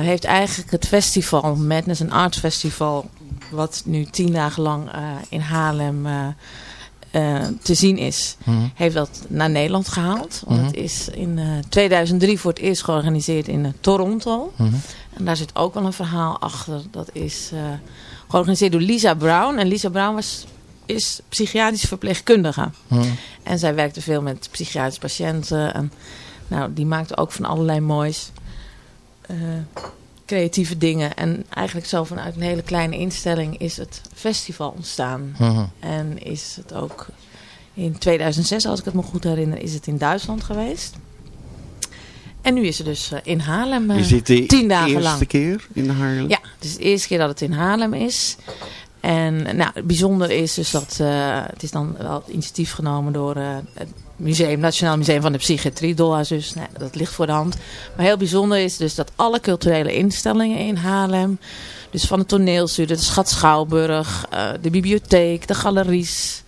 heeft eigenlijk het festival, Madness and Arts Festival, wat nu tien dagen lang eh, in Haarlem eh, eh, te zien is, Mhm. heeft dat naar Nederland gehaald. Want Mhm. het is in eh, 2003 voor het eerst georganiseerd in Toronto. Mhm. En daar zit ook wel een verhaal achter. Dat is georganiseerd door Lisa Brown. En Lisa Brown was, is psychiatrische verpleegkundige. En zij werkte veel met psychiatrische patiënten. En, nou, die maakte ook van allerlei moois. Creatieve dingen. En eigenlijk zo vanuit een hele kleine instelling is het festival ontstaan. Mhm. En is het ook in 2006, als ik het me goed herinner, is het in Duitsland geweest. En nu is het dus eh, in Haarlem eh, Is dit de tien dagen eerste lang. keer in Haarlem? Ja, het is de eerste keer dat het in Haarlem is. En nou, het bijzondere is dus dat eh, het is dan wel het initiatief genomen door eh, het museum, Nationaal Museum van de Psychiatrie, Dolhuis dus. Nou, dat ligt voor de hand. Maar heel bijzonder is dus dat alle culturele instellingen in Haarlem, dus van het toneelstudio, de Schat Schouwburg, eh, de bibliotheek, de galeries,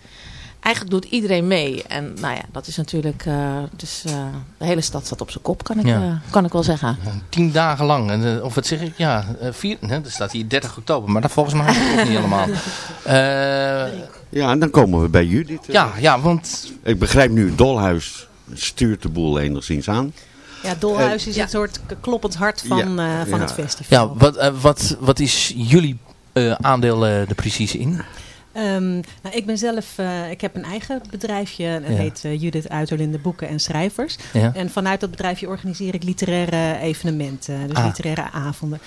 eigenlijk doet iedereen mee. En nou ja, dat is natuurlijk, eh, dus eh, de hele stad staat op zijn kop, kan ik, Ja. kan ik wel zeggen. Tien dagen lang. En, of wat zeg ik? Ja, vier, hè, er staat hier 30 oktober. Maar dat volgens mij is het ook niet helemaal. Eh, Ja, en dan komen we bij Judith. ja, ja, want... Ik begrijp nu, Dolhuis stuurt de boel enigszins aan. Ja, Dolhuis is een soort kloppend hart van, Ja, eh, van ja. het festival. Ja, wat, eh, wat, wat is jullie eh, aandeel eh, er precies in? Ehm, nou, ik ben zelf, eh, ik heb een eigen bedrijfje. Dat Ja. heet eh, Judith Uiterlinde Boeken en Schrijvers. Ja. En vanuit dat bedrijfje organiseer ik literaire evenementen. Dus Ah. literaire avonden.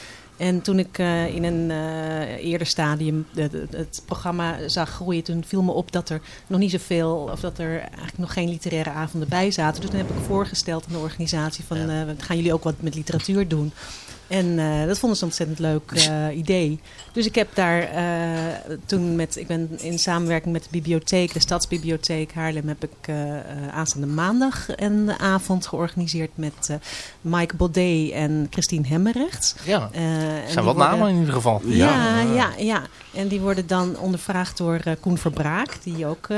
En toen ik eh, in een eh, eerder stadium de- de- het programma zag groeien, toen viel me op dat er nog niet zoveel, of dat er eigenlijk nog geen literaire avonden bij zaten. Dus toen heb ik voorgesteld aan de organisatie van, eh, gaan jullie ook wat met literatuur doen? En eh, dat vonden ze een ontzettend leuk eh, idee. Dus ik heb daar eh, toen met, ik ben in samenwerking met de bibliotheek, de Stadsbibliotheek Haarlem, heb ik aanstaande maandag een avond georganiseerd met eh, Mike Baudet en Christine Hemmerrechts. Ja, Eh, zijn wat worden- namen in ieder geval. Ja, ja, ja, En die worden dan ondervraagd door Koen Verbraak, die ook eh,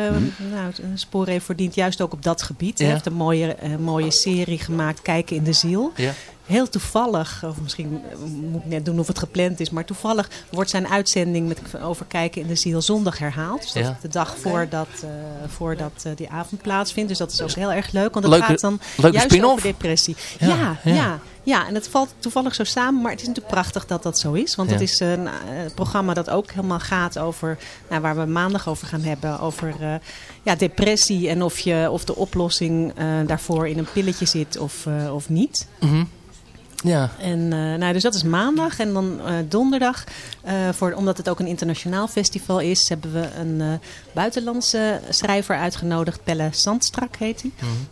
nou, een spoor heeft verdiend, juist ook op dat gebied. Hij heeft een mooie, eh, mooie serie gemaakt, Kijken in de Ziel. Ja. Heel toevallig, of misschien eh, moet ik net doen of het gepland is, maar toevallig wordt zijn uitzending met, over Kijken in de Ziel zondag herhaald. Dus dat Ja. is de dag voordat, eh, voordat eh, die avond plaatsvindt. Dus dat is ook heel erg leuk, want het Leuke- gaat dan leuke juist over depressie. Ja, Ja, ja. ja, ja. en het valt toevallig zo samen, maar het is natuurlijk prachtig dat dat zo is. Want Ja. het is een programma dat ook helemaal gaat over, nou, waar we maandag over gaan hebben, over eh, ja, depressie en of, je, of de oplossing eh, daarvoor in een pilletje zit of, eh, of niet. Mhm. Ja. En, eh, nou, dus dat is maandag. En dan eh, donderdag, eh, voor, omdat het ook een internationaal festival is, hebben we een buitenlandse schrijver uitgenodigd. Pelle Sandstrak heet hij.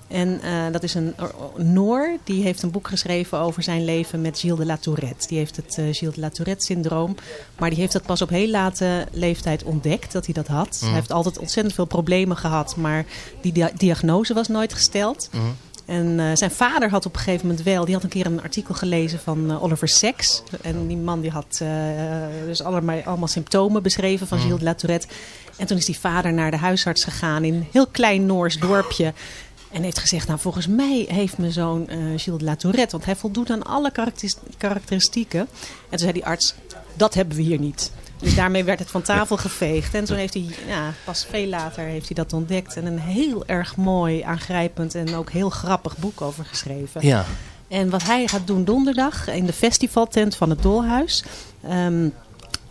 En eh, dat is een Noor. Die heeft een boek geschreven over zijn leven met Gilles de la Tourette. Die heeft het Gilles de la Tourette syndroom. Maar die heeft dat pas op heel late leeftijd ontdekt dat hij dat had. Mhm. Hij heeft altijd ontzettend veel problemen gehad. Maar die dia- diagnose was nooit gesteld. Mhm. En eh, zijn vader had op een gegeven moment wel, die had een keer een artikel gelezen van eh, Oliver Sacks. En die man die had eh, dus allemaal, allemaal symptomen beschreven van Mhm. Gilles de la Tourette. En toen is die vader naar de huisarts gegaan in een heel klein Noors dorpje. En heeft gezegd, nou volgens mij heeft mijn zoon Gilles de la Tourette. Want hij voldoet aan alle karakteris- karakteristieken. En toen zei die arts, dat hebben we hier niet. Dus daarmee werd het van tafel geveegd. En toen heeft hij, ja, pas veel later heeft hij dat ontdekt. En een heel erg mooi, aangrijpend en ook heel grappig boek over geschreven. Ja. En wat hij gaat doen donderdag in de festivaltent van het Dolhuis. ehm,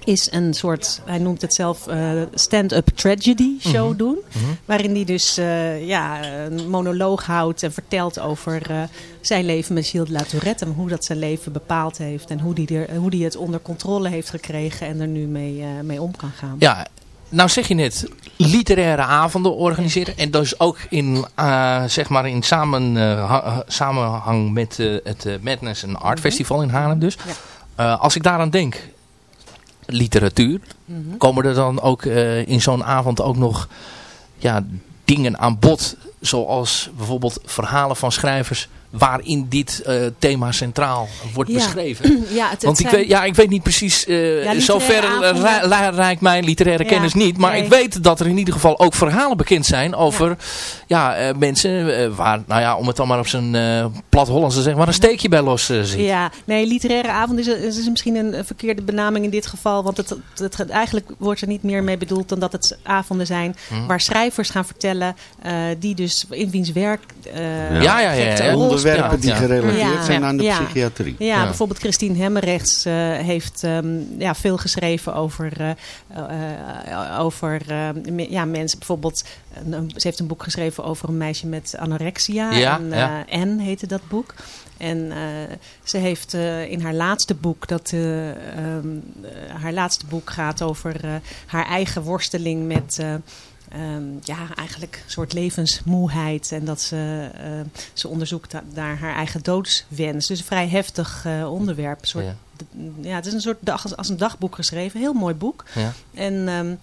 is een soort, hij noemt het zelf eh, stand-up tragedy show Mhm. doen. Mhm. Waarin hij dus eh, ja, een monoloog houdt en vertelt over eh, zijn leven met Gilles de La Tourette. En hoe dat zijn leven bepaald heeft. En hoe hij er, hoe die het onder controle heeft gekregen en er nu mee, mee om kan gaan. Ja, nou zeg je net literaire avonden organiseren. En dus ook in, zeg maar in samen, ha- samenhang met het Madness and Art Festival in Haarlem dus. Als ik daaraan denk, literatuur. Mhm. Komen er dan ook eh, in zo'n avond ook nog ja, dingen aan bod. Zoals bijvoorbeeld verhalen van schrijvers waarin dit eh, thema centraal wordt Ja. beschreven. Ja, het- het Want ik zijn- weet, ja, ik weet niet precies, eh literaire zover avonden- reikt mijn literaire Ja, kennis niet. Maar nee. ik weet dat er in ieder geval ook verhalen bekend zijn over ja. eh, mensen waar, nou ja, om het dan maar op zijn plat Hollands te zeggen, waar een steekje bij los zit. Ja, nee, literaire avond is, is, is misschien een verkeerde benaming in dit geval. Want het, het, eigenlijk wordt er niet meer mee bedoeld dan dat het avonden zijn Mhm. waar schrijvers gaan vertellen. die dus in wiens werk. Ja. Ja, ja, ja, Onderwerpen die gerelateerd zijn aan de ja. psychiatrie. Ja, Ja. bijvoorbeeld Christine Hemmerrechts eh, heeft ehm, ja, veel geschreven over, eh, eh, over eh, me- ja, mensen. Bijvoorbeeld, ze heeft een boek geschreven over een meisje met anorexia. Ja, en, ja. eh, Anne heette dat boek. En eh, ze heeft eh, in haar laatste boek, dat eh, ehm, eh, haar laatste boek gaat over eh, haar eigen worsteling met. Eh, ehm, ja, eigenlijk een soort levensmoeheid. En dat ze, eh, ze onderzoekt naar haar eigen doodswens. Dus een vrij heftig eh, onderwerp. Een soort, Ja. ja. het is een soort dag, als een dagboek geschreven. Heel mooi boek. Ja. En ehm,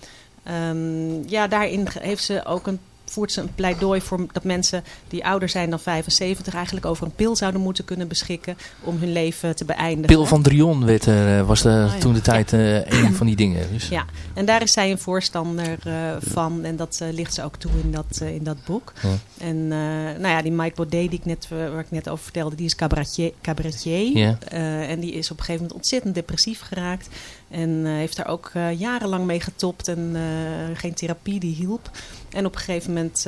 ehm, ja, daarin heeft ze ook een voert ze een pleidooi voor dat mensen die ouder zijn dan 75 eigenlijk over een pil zouden moeten kunnen beschikken om hun leven te beëindigen. Pil van Drion werd er, eh, was de, ja. toen de tijd eh, een van die dingen. Dus. Ja, en daar is zij een voorstander eh, van. En dat ligt ze ook toe in dat, in dat boek. En nou ja, die Mike Baudet, die ik net, waar ik net over vertelde, die is cabaretier. cabaretier. En die is op een gegeven moment ontzettend depressief geraakt. En eh, heeft daar ook eh, jarenlang mee getopt. En eh, geen therapie die hielp. En op een gegeven moment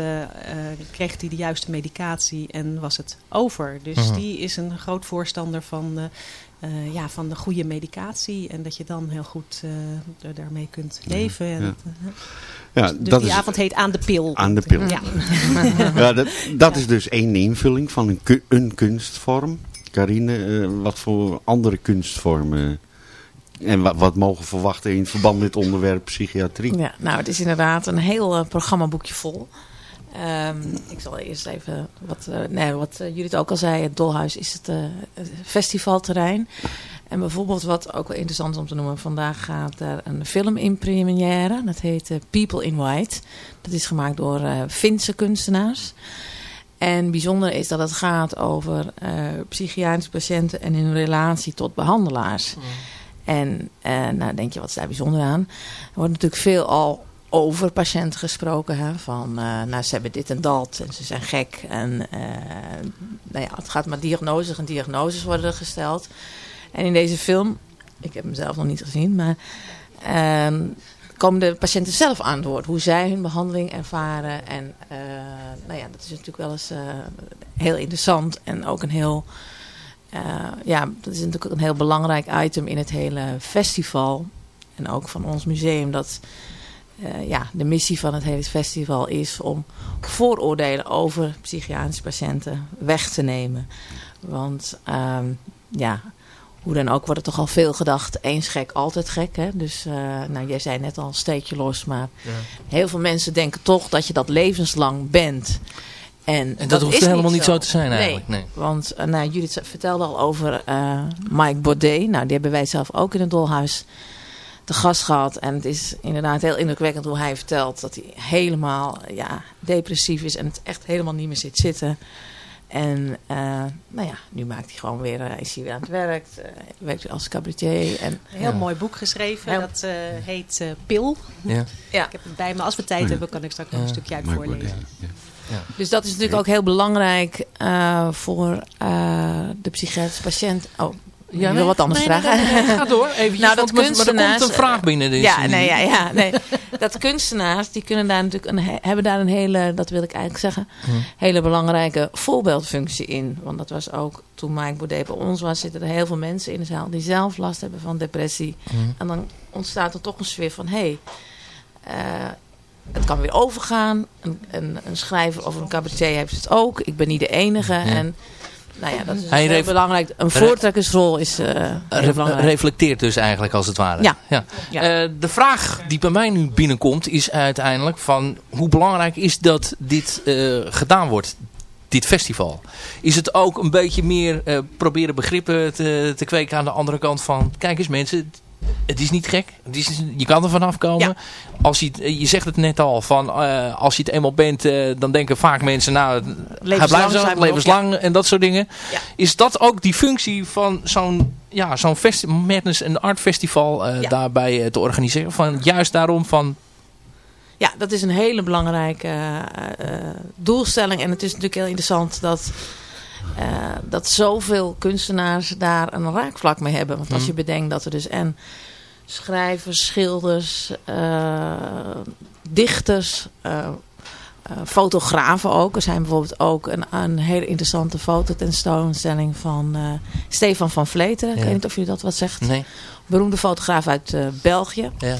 kreeg hij de juiste medicatie en was het over. Dus Mhm. die is een groot voorstander van, ja, van de goede medicatie. En dat je dan heel goed daarmee kunt leven. En, ja. eh, Ja, dus dat die is- avond heet Aan de Pil. Aan de pil. Ja. ja, dat dat is dus één invulling van een, een kunstvorm. Carine, wat voor andere kunstvormen en wat, wat mogen we verwachten in verband met het onderwerp psychiatrie? Ja, nou, het is inderdaad een heel eh, programmaboekje vol. Ehm, ik zal eerst even, wat, eh, nee, wat eh, Judith ook al zei, het Dolhuis is het, eh, festivalterrein. En bijvoorbeeld wat ook wel interessant is om te noemen, vandaag gaat daar een film in première. Dat heet People in White. Dat is gemaakt door eh Finse kunstenaars. En bijzonder is dat het gaat over eh, psychiatrische patiënten en hun relatie tot behandelaars. En eh, nou denk je, wat is daar bijzonder aan? Er wordt natuurlijk veel al over patiënten gesproken. Hè? Van, eh, nou, ze hebben dit en dat en ze zijn gek. En eh, nou ja, het gaat maar diagnoses en diagnoses worden gesteld. En in deze film, ik heb hem zelf nog niet gezien, maar ehm, komen de patiënten zelf aan het woord. Hoe zij hun behandeling ervaren. En eh, nou ja, dat is natuurlijk wel eens heel interessant en ook een heel... eh, ja, dat is natuurlijk een heel belangrijk item in het hele festival. En ook van ons museum. Dat eh, ja, de missie van het hele festival is om vooroordelen over psychiatrische patiënten weg te nemen. Want ehm, ja, hoe dan ook wordt er toch al veel gedacht. Eens gek, altijd gek. Hè? Dus eh, nou, jij zei net al, steek je los. Maar Ja. heel veel mensen denken toch dat je dat levenslang bent. En, En dat hoeft helemaal niet zo te zijn eigenlijk, nee. want uh, nou, Judith vertelde al over uh, Mike Baudet. Nou, die hebben wij zelf ook in het Dolhuis te gast gehad. En het is inderdaad heel indrukwekkend hoe hij vertelt dat hij helemaal ja, depressief is. En het echt helemaal niet meer zit zitten. En uh, nou ja, nu maakt hij gewoon weer, uh, is hij weer aan het werk. Uh, werkt als cabaretier. En, Een heel ja. mooi boek geschreven. Heel- Dat uh, heet uh, Pil. Ja. Ja. Ik heb het bij me. Als we tijd hebben, kan ik straks nog een stukje uit voorlezen. Dus dat is natuurlijk ook heel belangrijk uh, voor uh, de psychiatrische patiënt. Oh, Ja, nee, wil wat anders nee, vragen. nee, nee, ga door, eventjes, nou, dat want- maar- er komt kunstenaars- een vraag binnen, dus- ja, nee, ja, ja, nee. dat kunstenaars, die kunnen daar natuurlijk een, he- hebben daar een hele, dat wil ik eigenlijk zeggen, Hm. hele belangrijke voorbeeldfunctie in. Want dat was ook, toen Mike Baudet bij ons was, zitten er heel veel mensen in de zaal die zelf last hebben van depressie. Hm. En dan ontstaat er toch een sfeer van, hé, hey, eh, het kan weer overgaan. Een, een, een schrijver of een cabaretier heeft het ook. Ik ben niet de enige. En nou ja, dat is Hij heel belangrijk. Een Re- voortrekkersrol is eh heel Re- belangrijk. reflecteert dus eigenlijk als het ware. Ja. Ja. Ja. Eh, de vraag die bij mij nu binnenkomt is uiteindelijk van hoe belangrijk is dat dit eh, gedaan wordt, dit festival. Is het ook een beetje meer proberen begrippen te, te kweken aan de andere kant van kijk eens mensen, het is niet gek. Het is, je kan er vanaf komen. Als je, je zegt het net al, van, eh, als je het eenmaal bent, eh, dan denken vaak mensen, nou, Levenslang blijft zo, levenslang en dat soort dingen. Ja. Is dat ook die functie van zo'n ja, zo'n festi- Madness en Art Festival eh, daarbij te organiseren? Van, juist daarom van, Ja, dat is een hele belangrijke doelstelling. En het is natuurlijk heel interessant dat, eh, dat zoveel kunstenaars daar een raakvlak mee hebben. Want als je Mhm. bedenkt dat er dus en schrijvers, schilders, eh, dichters, eh, fotografen ook. Er zijn bijvoorbeeld ook een, een hele interessante fototentoonstelling van Stefan van Vleteren. Ik weet niet of je dat wat zegt. nee, Beroemde fotograaf uit België. ja.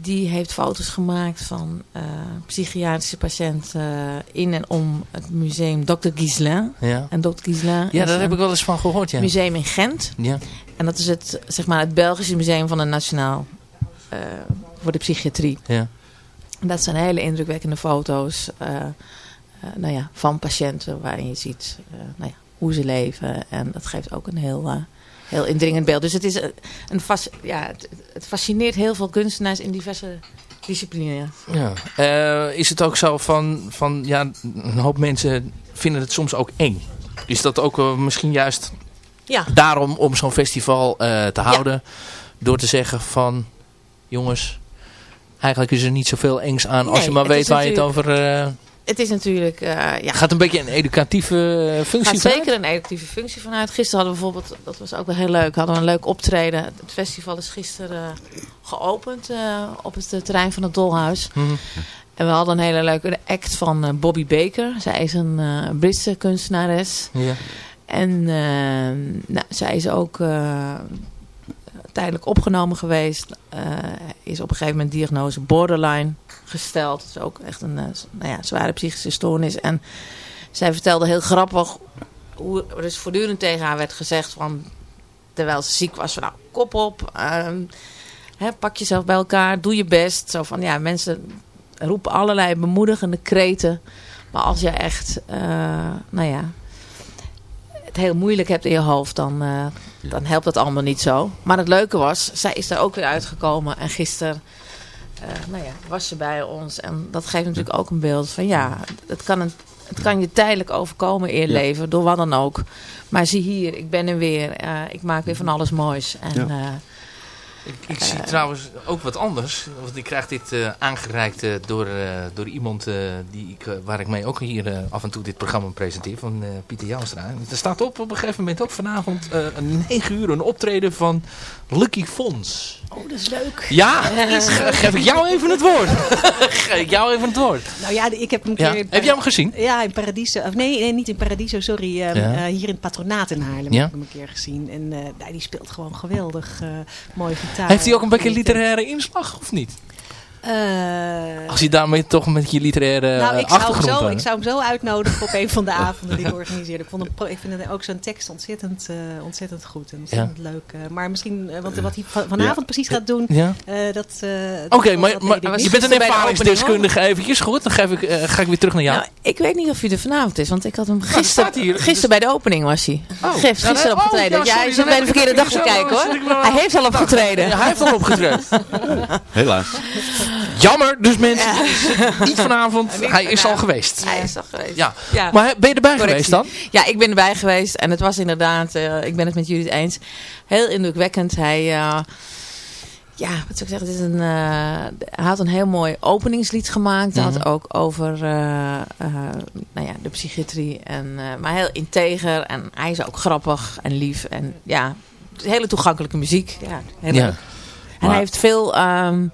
Die heeft foto's gemaakt van eh, psychiatrische patiënten in en om het museum Dr. Gislin. Ja. En Dr. Gislin Ja, daar heb ik wel eens van gehoord, ja. museum in Gent. Ja. En dat is het, zeg maar, het Belgische museum van het Nationaal eh, voor de psychiatrie. Ja. En dat zijn hele indrukwekkende foto's eh, nou ja, van patiënten waarin je ziet nou ja, hoe ze leven. En dat geeft ook een heel, heel indringend beeld. Dus het, is een- een fas- ja, het, het fascineert heel veel kunstenaars in diverse disciplines. Ja. Eh, is het ook zo van, van, ja, een hoop mensen vinden het soms ook eng. Is dat ook eh, misschien juist Ja. daarom om zo'n festival eh, te houden? Door te zeggen van, jongens, eigenlijk is er niet zoveel engs aan als je maar weet waar je het over... Het is natuurlijk... eh ja, gaat een beetje een educatieve eh, functie gaat vanuit? zeker een educatieve functie vanuit. Gisteren hadden we bijvoorbeeld, dat was ook wel heel leuk, hadden we een leuk optreden. Het festival is gisteren eh, geopend op het terrein van het Dolhuis. Mhm. En we hadden een hele leuke act van Bobby Baker. Zij is een Britse kunstenares. Ja. En nou, zij is ook tijdelijk opgenomen geweest. Eh, is op een gegeven moment diagnose borderline gesteld. Dat is ook echt een eh, nou ja, zware psychische stoornis. En zij vertelde heel grappig hoe er dus voortdurend tegen haar werd gezegd van... Terwijl ze ziek was, van nou, kop op. ehm, hè, pak jezelf bij elkaar, doe je best. Zo van, ja, mensen roepen allerlei bemoedigende kreten. Maar als je echt, eh, nou ja, het heel moeilijk hebt in je hoofd, dan, eh, dan helpt dat allemaal niet zo. Maar het leuke was, zij is daar ook weer uitgekomen. En gisteren eh, nou ja, was ze bij ons. En dat geeft natuurlijk ook een beeld van ja, het kan, een, het kan je tijdelijk overkomen in je Ja. leven, door wat dan ook. Maar zie hier, ik ben er weer. eh, ik maak weer van alles moois. En, Ja. Ik, ik zie Eh. trouwens ook wat anders. Want ik krijg dit eh, aangereikt eh, door, door iemand die ik, waar ik mee ook hier af en toe dit programma presenteer. Van Pieter Jouwstra. Er staat op op een gegeven moment ook vanavond eh een 9 uur een optreden van Lucky Fons. oh, dat is leuk. Ja, ge- geef ik jou even het woord. geef ik jou even het woord. Nou ja, ik heb hem een Ja. keer... Heb jij hem gezien? Ja, in Paradiso. Of nee, nee, niet in Paradiso, sorry. ehm, Ja. eh, hier in het patronaat in Haarlem Ja. heb ik hem een keer gezien. En eh, die speelt gewoon geweldig eh mooi gitaar. Heeft hij ook een beetje literaire inslag of niet? Eh, Als je daarmee toch met je literaire nou, eh, ik zou, hem achtergrond... zo, eh, ik zou hem zo uitnodigen op een van de avonden die ik organiseerde. Ik, vond hem, ik vind het ook zo'n tekst ontzettend, eh, ontzettend goed en ontzettend leuk. eh, maar misschien, eh, want wat hij van- vanavond Ja. precies gaat doen, Ja. eh, dat... eh, Oké, maar, maar je bent een gisteren ervaringsdeskundige eventjes. Goed, dan geef ik, eh, ga ik weer terug naar jou. Nou, ik weet niet of hij er vanavond is, want ik had hem staat gisteren, gisteren bij de opening was hij. Oh. Gisteren, nee, oh, opgetreden. ja, Ja, dan zit bij de verkeerde dag te zo- kijken hoor. Hij heeft al opgetreden. Ja, hij heeft al opgetreden. Helaas. Jammer, dus mensen, niet vanavond. Hij is al geweest. Hij is al geweest. Ja. Ja. Maar ben je erbij Correctie. geweest dan? Ja, ik ben erbij geweest en het was inderdaad, eh, ik ben het met jullie eens, heel indrukwekkend. Hij, eh, ja, wat zou ik zeggen, het is een, eh, hij had een heel mooi openingslied gemaakt. Hij had Mhm. ook over nou ja, de psychiatrie, en, maar heel integer en hij is ook grappig en lief. En ja, hele toegankelijke muziek. Ja, heel Ja. En Maar- hij heeft veel... ehm,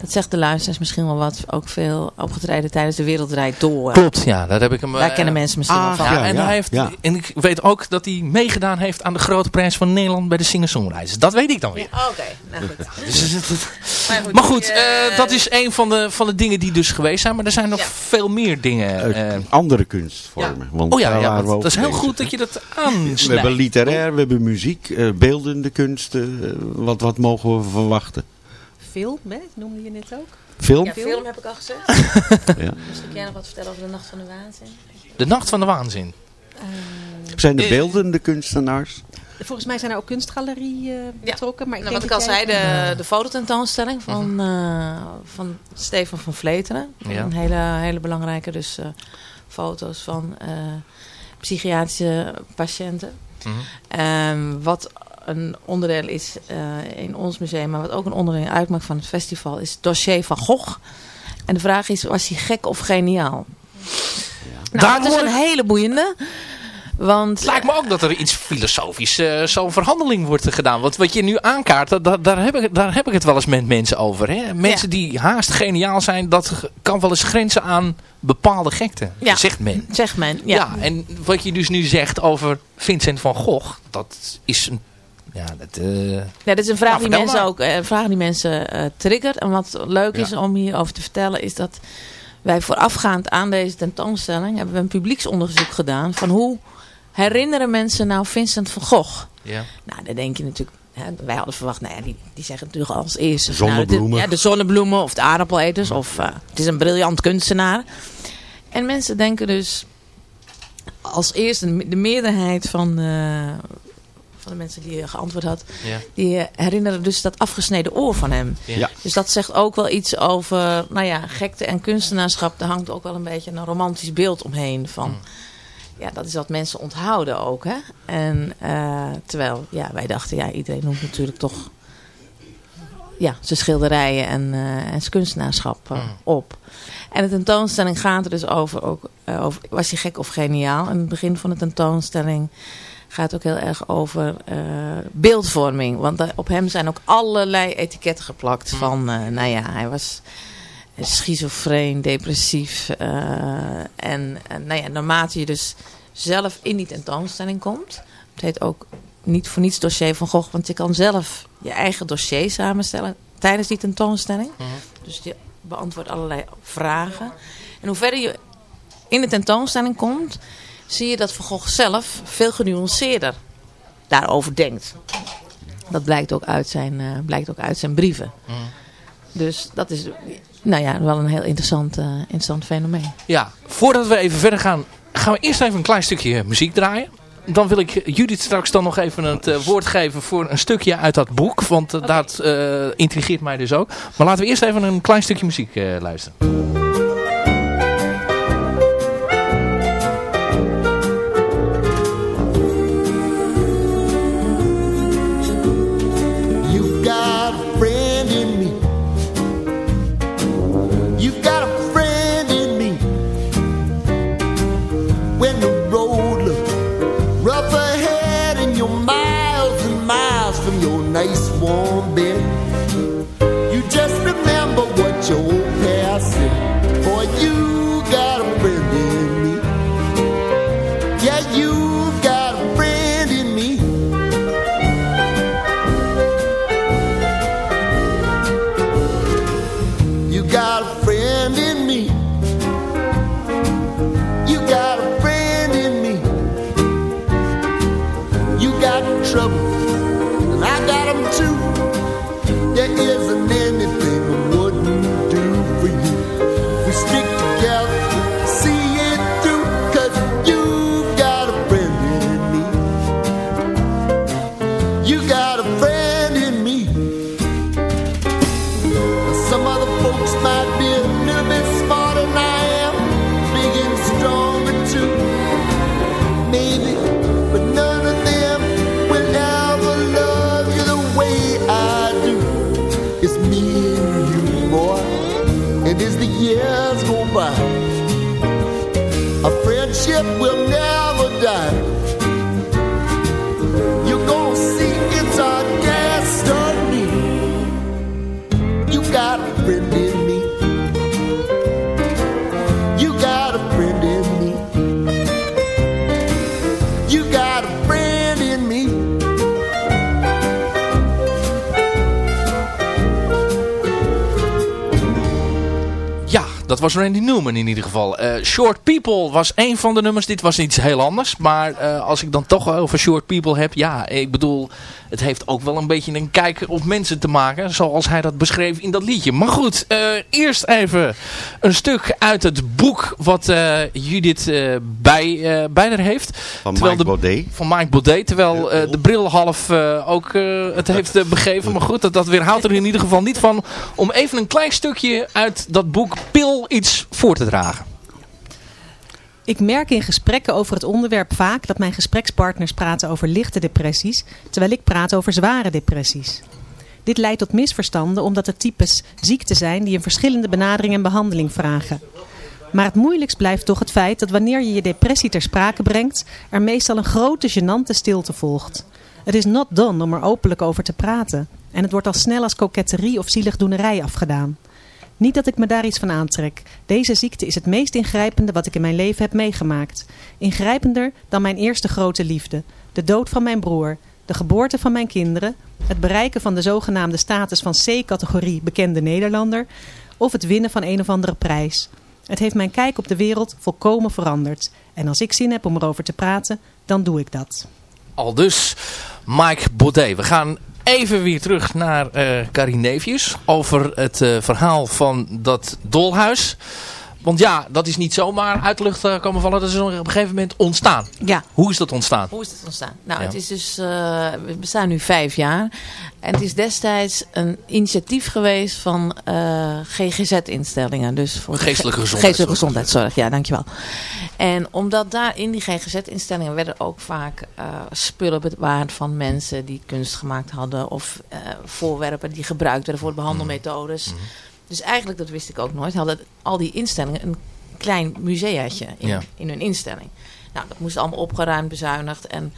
Dat zegt de luisteraars misschien wel wat. Ook veel opgetreden tijdens de Wereld Draait Door. Klopt, ja. Daar heb ik hem... Daar eh, kennen mensen misschien wel ah, van. Ja, en, hij heeft, ja. en ik weet ook dat hij meegedaan heeft aan de grote prijs van Nederland bij de Singer-Songwriters. Dat weet ik dan weer. Oké, nou goed. Dus Maar goed, maar goed, die, eh, eh, dat is een van de, van de dingen die dus geweest zijn. Maar er zijn nog Ja. veel meer dingen. Andere kunstvormen. Want oh ja, ja dat is heel bezig, goed dat je dat We hebben aansnijdt. literair, we hebben muziek, eh, beeldende kunsten. wat, wat mogen we verwachten? Film, hè? noemde je net ook. Film? Ja, film heb ik al gezegd. Ja. Misschien jij nog wat vertellen over de Nacht van de Waanzin? De Nacht van de Waanzin. Zijn er Eh, beeldende kunstenaars? Volgens mij zijn er ook kunstgalerie eh, betrokken. Maar ik Nou, wat denk ik al zei, de, de fototentoonstelling van, eh, van Stefan van Vleteren. Ja. Een hele, hele belangrijke, dus eh, foto's van eh, psychiatrische patiënten. Mhm. Ehm, wat een onderdeel is eh, in ons museum, maar wat ook een onderdeel uitmaakt van het festival, is het dossier van Gogh. En de vraag is, was hij gek of geniaal? Nou, Daar dat is een hele boeiende. Want Het lijkt me ook dat er iets filosofisch eh, zo'n verhandeling wordt gedaan. Want wat je nu aankaart, dat- daar, heb ik, daar heb ik het wel eens met mensen over. Hè? Mensen die haast geniaal zijn, dat kan wel eens grenzen aan bepaalde gekte. Ja. Zegt men. Zegt men, ja. Ja. en wat je dus nu zegt over Vincent van Gogh, dat is een... Ja, dat, eh, Ja, dat is een vraag Nou, die mensen maar. ook eh, een vraag die mensen eh, triggert. En wat leuk is om hierover te vertellen is dat wij voorafgaand aan deze tentoonstelling hebben we een publieksonderzoek gedaan van hoe herinneren mensen nou Vincent van Gogh? ja. Nou, dan denk je natuurlijk, wij hadden verwacht, nou ja, die, die zeggen natuurlijk als eerste. Zonnebloemen. Nou, de, ja, de zonnebloemen of de aardappeleters of eh, het is een briljant kunstenaar. En mensen denken dus als eerste, de meerderheid van, eh, van de mensen die geantwoord had, Ja. die eh, herinneren dus dat afgesneden oor van hem. Ja. Dus dat zegt ook wel iets over, nou ja, gekte en kunstenaarschap. Daar hangt ook wel een beetje een romantisch beeld omheen van... Ja, dat is wat mensen onthouden ook, hè. En eh, terwijl, ja, wij dachten, ja, iedereen noemt natuurlijk toch... Ja, zijn schilderijen en, eh, en zijn kunstenaarschap eh, op. En de tentoonstelling gaat er dus over, ook, eh, over, was hij gek of geniaal? En het begin van de tentoonstelling gaat ook heel erg over eh, beeldvorming. Want op hem zijn ook allerlei etiketten geplakt. Van, eh, nou ja, hij was schizofreen, depressief. eh, en, en nou ja, naarmate je dus zelf in die tentoonstelling komt. Het heet ook niet voor niets dossier van Gogh. Want je kan zelf je eigen dossier samenstellen tijdens die tentoonstelling. Dus je beantwoordt allerlei vragen. En hoe verder je in de tentoonstelling komt, zie je dat Van Gogh zelf veel genuanceerder daarover denkt. Dat blijkt ook uit zijn, eh, blijkt ook uit zijn brieven. Dus dat is nou ja, wel een heel interessant, eh, interessant fenomeen. Ja, voordat we even verder gaan, gaan we eerst even een klein stukje muziek draaien. Dan wil ik Judith straks dan nog even het eh, woord geven voor een stukje uit dat boek. Want dat intrigeert mij dus ook. Maar laten we eerst even een klein stukje muziek luisteren. Dat was Randy Newman in ieder geval. Eh, Short People was een van de nummers. Dit was iets heel anders. Maar eh, als ik dan toch over Short People heb. Ja, ik bedoel, het heeft ook wel een beetje een kijk op mensen te maken. Zoals hij dat beschreef in dat liedje. Maar goed, eh, eerst even een stuk uit het boek wat eh, Judith eh, bij, bij haar heeft. Van Terwijl Mike de- Baudet. Van Mike Baudet. Terwijl de bril half ook het heeft begeven. Maar goed, dat, dat weerhoudt er in ieder geval niet van. Om even een klein stukje uit dat boek Pil iets voor te dragen. Ik merk in gesprekken over het onderwerp vaak dat mijn gesprekspartners praten over lichte depressies, terwijl ik praat over zware depressies. Dit leidt tot misverstanden omdat er types ziekten zijn die een verschillende benadering en behandeling vragen. Maar het moeilijkst blijft toch het feit dat wanneer je je depressie ter sprake brengt, er meestal een grote gênante stilte volgt. Het is not done om er openlijk over te praten. En het wordt al snel als koketterie of zieligdoenerij afgedaan. Niet dat ik me daar iets van aantrek. Deze ziekte is het meest ingrijpende wat ik in mijn leven heb meegemaakt. Ingrijpender dan mijn eerste grote liefde. De dood van mijn broer. De geboorte van mijn kinderen. Het bereiken van de zogenaamde status van C-categorie bekende Nederlander. Of het winnen van een of andere prijs. Het heeft mijn kijk op de wereld volkomen veranderd. En als ik zin heb om erover te praten, dan doe ik dat. Al dus Mike Baudet. We gaan even weer terug naar eh Karin. Over het eh, verhaal van dat dolhuis. Want ja, dat is niet zomaar uit de lucht eh, komen vallen. Dat is op een gegeven moment ontstaan. Ja. Hoe is dat ontstaan? Hoe is het ontstaan? Nou, Ja. het is dus, eh, we bestaan nu vijf jaar. En het is destijds een initiatief geweest van eh, GGZ-instellingen. Dus voor Geestelijke ge- gezondheidszorg. Geestelijke gezondheidszorg, ja, dankjewel. En omdat daar in die GGZ-instellingen werden ook vaak eh, spullen bewaard van mensen die kunst gemaakt hadden. Of voorwerpen die gebruikt werden voor de behandelmethodes. Dus eigenlijk, dat wist ik ook nooit, hadden al die instellingen een klein museaatje in, Ja. in hun instelling. Nou, dat moest allemaal opgeruimd, bezuinigd. En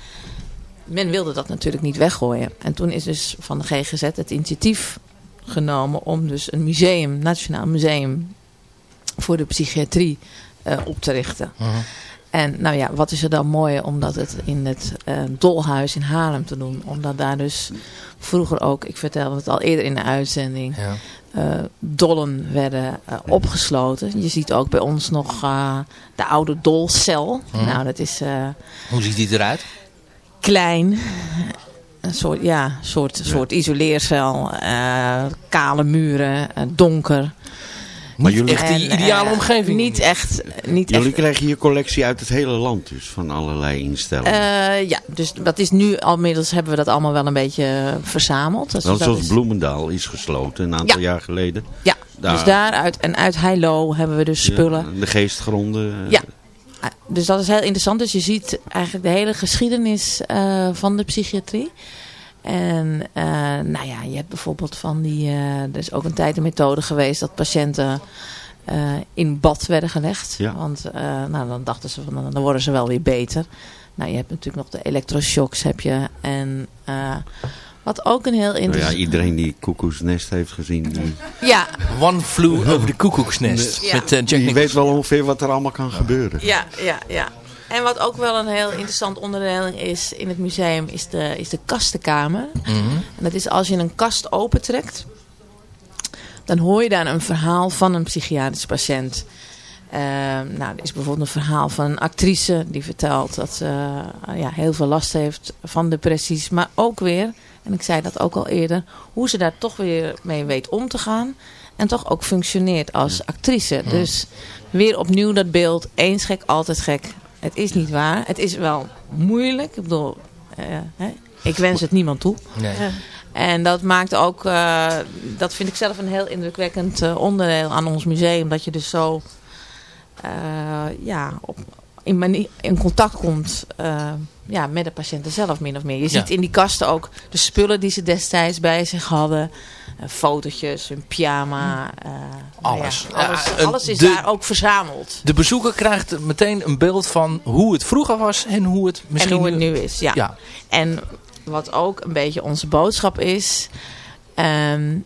men wilde dat natuurlijk niet weggooien. En toen is dus van de GGZ het initiatief genomen om dus een museum, nationaal museum voor de psychiatrie eh, op te richten. En nou ja, wat is er dan mooi omdat het in het eh, Dolhuis in Haarlem te doen. Omdat daar dus vroeger ook, ik vertelde het al eerder in de uitzending, eh, dollen werden eh, opgesloten. Je ziet ook bij ons nog de oude dolcel. Mhm. Nou, dat is Hoe ziet die eruit? klein. Een soort, ja, soort, soort isoleercel. kale muren, donker. Maar jullie, echt die ideale eh, omgeving. Niet echt. Niet jullie echt krijgen je collectie uit het hele land dus, van allerlei instellingen. Eh, ja, dus dat is nu al inmiddels hebben we dat allemaal wel een beetje eh, verzameld. Dus dat zoals is- Bloemendaal is gesloten een aantal Ja. jaar geleden. Ja, Daar- dus daaruit en uit Heilo hebben we dus Ja, spullen. de geestgronden. Ja. Dus dat is heel interessant. Dus je ziet eigenlijk de hele geschiedenis eh, van de psychiatrie. En eh, nou ja, je hebt bijvoorbeeld van die... eh, er is ook een tijd een methode geweest dat patiënten eh, in bad werden gelegd. Ja. Want eh, nou, dan dachten ze van dan, dan worden ze wel weer beter. Nou, je hebt natuurlijk nog de elektroshocks heb je. En eh, wat ook een heel Nou ja, interessant... iedereen die Koekoesnest heeft gezien, die, ja, One Flew Over the Cuckoo's Nest. Ja. Met Jack Nicholson. weet wel ongeveer wat er allemaal kan gebeuren. Ja, ja, ja. En wat ook wel een heel interessant onderdeel is in het museum, is de, is de kastenkamer. Mhm. En dat is als je een kast opentrekt, dan hoor je daar een verhaal van een psychiatrisch patiënt. Ehm, nou, er is bijvoorbeeld een verhaal van een actrice die vertelt dat ze eh, ja, heel veel last heeft van depressies. Maar ook weer, en ik zei dat ook al eerder, hoe ze daar toch weer mee weet om te gaan. En toch ook functioneert als actrice. Dus weer opnieuw dat beeld, eens gek, altijd gek. Het is niet waar. Het is wel moeilijk. Ik bedoel, eh, hè? ik wens het niemand toe. Nee. En dat maakt ook, eh, dat vind ik zelf een heel indrukwekkend eh, onderdeel aan ons museum. Dat je dus zo eh, ja, op, in, contact komt eh, ja, met de patiënten zelf min of meer. Je Ja. ziet in die kasten ook de spullen die ze destijds bij zich hadden. Eh, fotootjes, hun pyjama. eh, nou ja, Alles. alles, en alles is de- daar ook verzameld. De bezoeker krijgt meteen een beeld van hoe het vroeger was en hoe het misschien en hoe het nu is, ja. Ja. En wat ook een beetje onze boodschap is... ehm,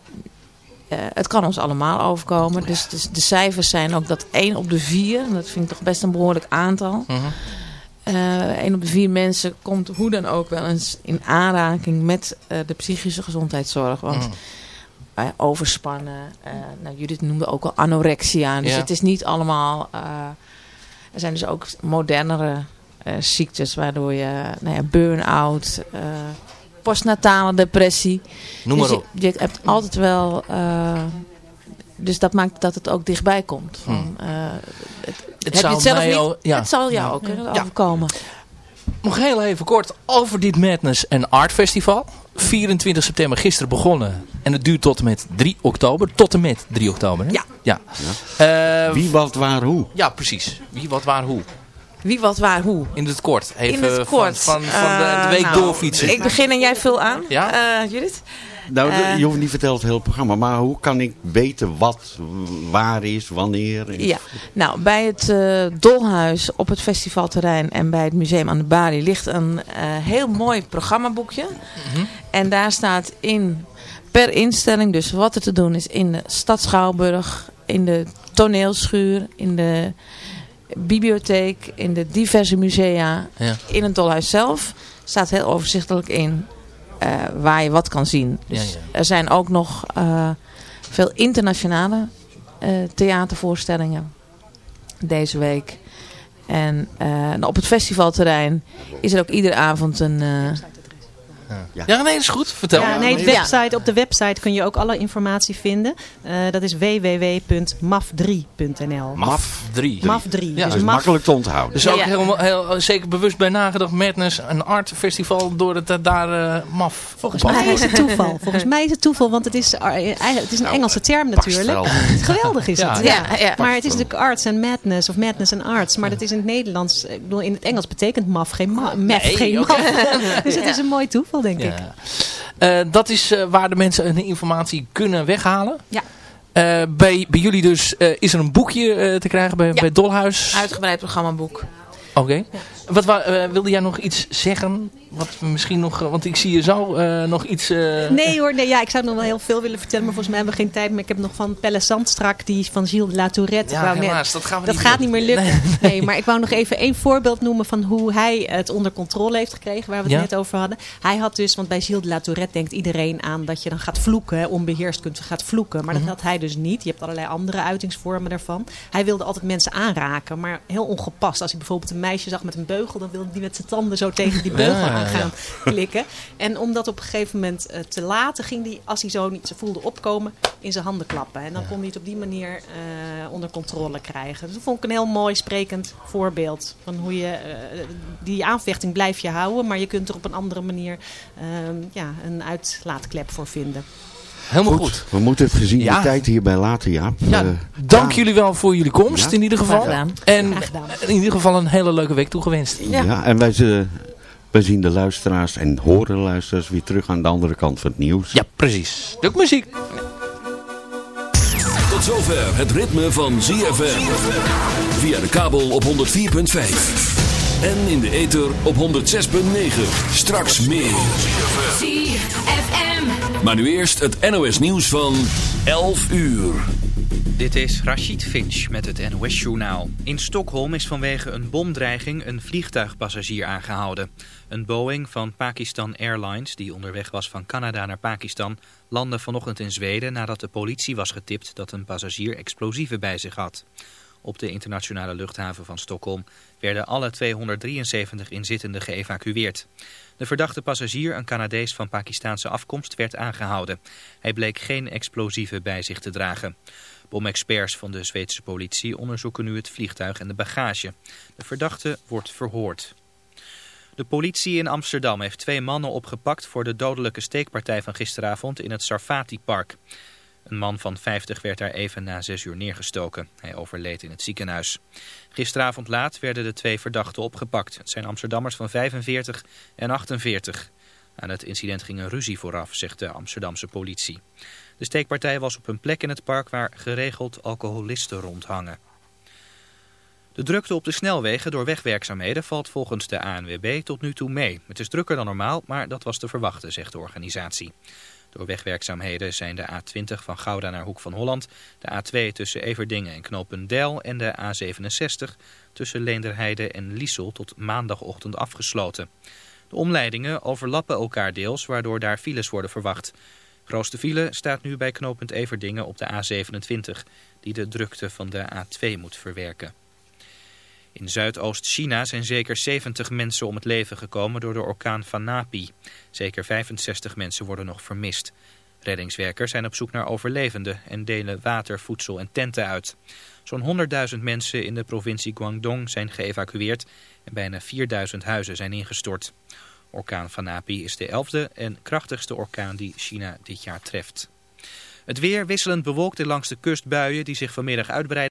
eh, het kan ons allemaal overkomen. Dus, dus de cijfers zijn ook dat 1 op de 4... en dat vind ik toch best een behoorlijk aantal... Mhm. eh 1 op de 4 mensen komt hoe dan ook wel eens in aanraking met eh, de psychische gezondheidszorg. Want Mhm. Overspannen. Eh, nou, Judith noemde ook al anorexia. Dus Ja. het is niet allemaal... eh, er zijn dus ook modernere eh, ziektes waardoor je nou ja, burn-out, postnatale depressie. Noem dus maar op. Je, je hebt altijd wel... dus dat maakt dat het ook dichtbij komt. Van, Hmm. het, Het heb zou je het zelf mij niet? al- ja. Het zal jou ook kunnen overkomen. Nog heel even kort over dit Madness en Art Festival. 24 september gisteren begonnen. En het duurt tot en met 3 oktober. Tot en met 3 oktober. Hè? Ja. ja. Eh, Wie, wat, waar, hoe? ja, precies. Wie, wat, waar, hoe. Wie, wat, waar, hoe. In het kort. Even In het kort. Van, van, van de, de Eh, week nou, doorfietsen. Ik begin en jij vul aan. Ja? Eh, Judith? Nou, Eh. je hoeft niet verteld het hele programma, maar hoe kan ik weten wat waar is, wanneer? Ja, nou bij het eh, Dolhuis op het festivalterrein en bij het museum aan de Balie ligt een eh, heel mooi programmaboekje. En daar staat in per instelling dus wat er te doen is in de stad Schouwburg, in de toneelschuur, in de bibliotheek, in de diverse musea, Ja. in het Dolhuis zelf. Staat heel overzichtelijk in waar je wat kan zien. Dus Ja, ja. er zijn ook nog eh, veel internationale eh, theatervoorstellingen deze week. En eh, op het festivalterrein is er ook iedere avond een... eh, Ja, nee, dat is goed. Vertel. Ja, nee, de website, op de website kun je ook alle informatie vinden. Eh, dat is www.maf3.nl. MAF 3. MAF 3. Ja, is makkelijk te onthouden. Dus ook Ja. helemaal, heel, zeker bewust bij nagedacht. Madness, een art festival door het eh, daar eh, MAF. Volgens mij is het toeval. Volgens mij is het toeval, want het is, eigenlijk- het is een Engelse term natuurlijk. wel. Geweldig is Ja, het. ja, ja. Maar het is natuurlijk arts en madness of madness en arts. Maar dat is in het Nederlands, ik bedoel, in het Engels betekent maf geen ma meth Nee, geen maf. dus het is een mooi toeval, denk ik. Ja. Eh, dat is eh, waar de mensen hun informatie kunnen weghalen. Ja. Eh, bij, bij jullie dus is er een boekje te krijgen bij, Ja. bij Dolhuis. uitgebreid programmaboek. Oké. Wat wa- eh, wilde jij nog iets zeggen? Wat we misschien nog, eh, want ik zie je zo eh, nog iets. eh, Nee hoor, nee, ja, ik zou nog wel heel veel willen vertellen, maar volgens mij hebben we geen tijd. Maar ik heb nog van Pelle Zandstrak, die is van Gilles Latourette. Ja, wou net- helaas, dat gaan we dat niet gaat doen. niet meer lukken. Nee, Nee, maar ik wou nog even één voorbeeld noemen van hoe hij het onder controle heeft gekregen, waar we het Ja. net over hadden. Hij had dus, want bij Gilles de Latourette denkt iedereen aan dat je dan gaat vloeken, onbeheerst kunt gaat vloeken. Maar Mhm. dat had hij dus niet. Je hebt allerlei andere uitingsvormen daarvan. Hij wilde altijd mensen aanraken, maar heel ongepast. Als hij bijvoorbeeld een meisje zag met een beugel, dan wilde hij met zijn tanden zo tegen die beugel ja, aan gaan ja. klikken. En om dat op een gegeven moment eh, te laten, ging hij, als hij zo niet ze voelde opkomen, in zijn handen klappen. En dan kon hij het op die manier eh, onder controle krijgen. Dus dat vond ik een heel mooi sprekend voorbeeld. Van hoe je eh, die aanvechting blijf je houden, maar je kunt er op een andere manier ehm, ja, een uitlaatklep voor vinden. Helemaal goed. We moeten het gezien Ja. de tijd hierbij laten, Jaap. Ja, Eh, dank ja. jullie wel voor jullie komst Ja. in ieder geval. Graag gedaan. En Graag gedaan. in ieder geval een hele leuke week toegewenst. Ja, en wij, ze, wij zien de luisteraars en horen de luisteraars weer terug aan de andere kant van het nieuws. Ja, precies. Doe muziek. Tot zover het ritme van ZFM. Via de kabel op 104.5. En in de ether op 106.9. Straks meer. ZFM. Maar nu eerst het NOS nieuws van 11 uur. Dit is Rachid Finch met het NOS-journaal. In Stockholm is vanwege een bomdreiging een vliegtuigpassagier aangehouden. Een Boeing van Pakistan Airlines, die onderweg was van Canada naar Pakistan... landde vanochtend in Zweden nadat de politie was getipt dat een passagier explosieven bij zich had. Op de internationale luchthaven van Stockholm werden alle 273 inzittenden geëvacueerd. De verdachte passagier, een Canadees van Pakistaanse afkomst, werd aangehouden. Hij bleek geen explosieven bij zich te dragen. Bomexperts van de Zweedse politie onderzoeken nu het vliegtuig en de bagage. De verdachte wordt verhoord. De politie in Amsterdam heeft twee mannen opgepakt voor de dodelijke steekpartij van gisteravond in het Sarfati-park. Een man van 50 werd daar even na 6 uur neergestoken. Hij overleed in het ziekenhuis. Gisteravond laat werden de twee verdachten opgepakt. Het zijn Amsterdammers van 45 en 48. Aan het incident ging een ruzie vooraf, zegt de Amsterdamse politie. De steekpartij was op een plek in het park waar geregeld alcoholisten rondhangen. De drukte op de snelwegen door wegwerkzaamheden valt volgens de ANWB tot nu toe mee. Het is drukker dan normaal, maar dat was te verwachten, zegt de organisatie. Door wegwerkzaamheden zijn de A20 van Gouda naar Hoek van Holland, de A2 tussen Everdingen en Knopendel en de A67 tussen Leenderheide en Liesel tot maandagochtend afgesloten. De omleidingen overlappen elkaar deels, waardoor daar files worden verwacht. Grootste file staat nu bij knooppunt Everdingen op de A27, die de drukte van de A2 moet verwerken. In Zuidoost-China zijn zeker 70 mensen om het leven gekomen door de orkaan Fanapi. Zeker 65 mensen worden nog vermist. Reddingswerkers zijn op zoek naar overlevenden en delen water, voedsel en tenten uit. Zo'n 100.000 mensen in de provincie Guangdong zijn geëvacueerd en bijna 4.000 huizen zijn ingestort. Orkaan Fanapi is de elfde en krachtigste orkaan die China dit jaar treft. Het weer wisselend bewolkt en langs de kust buien die zich vanmiddag uitbreiden.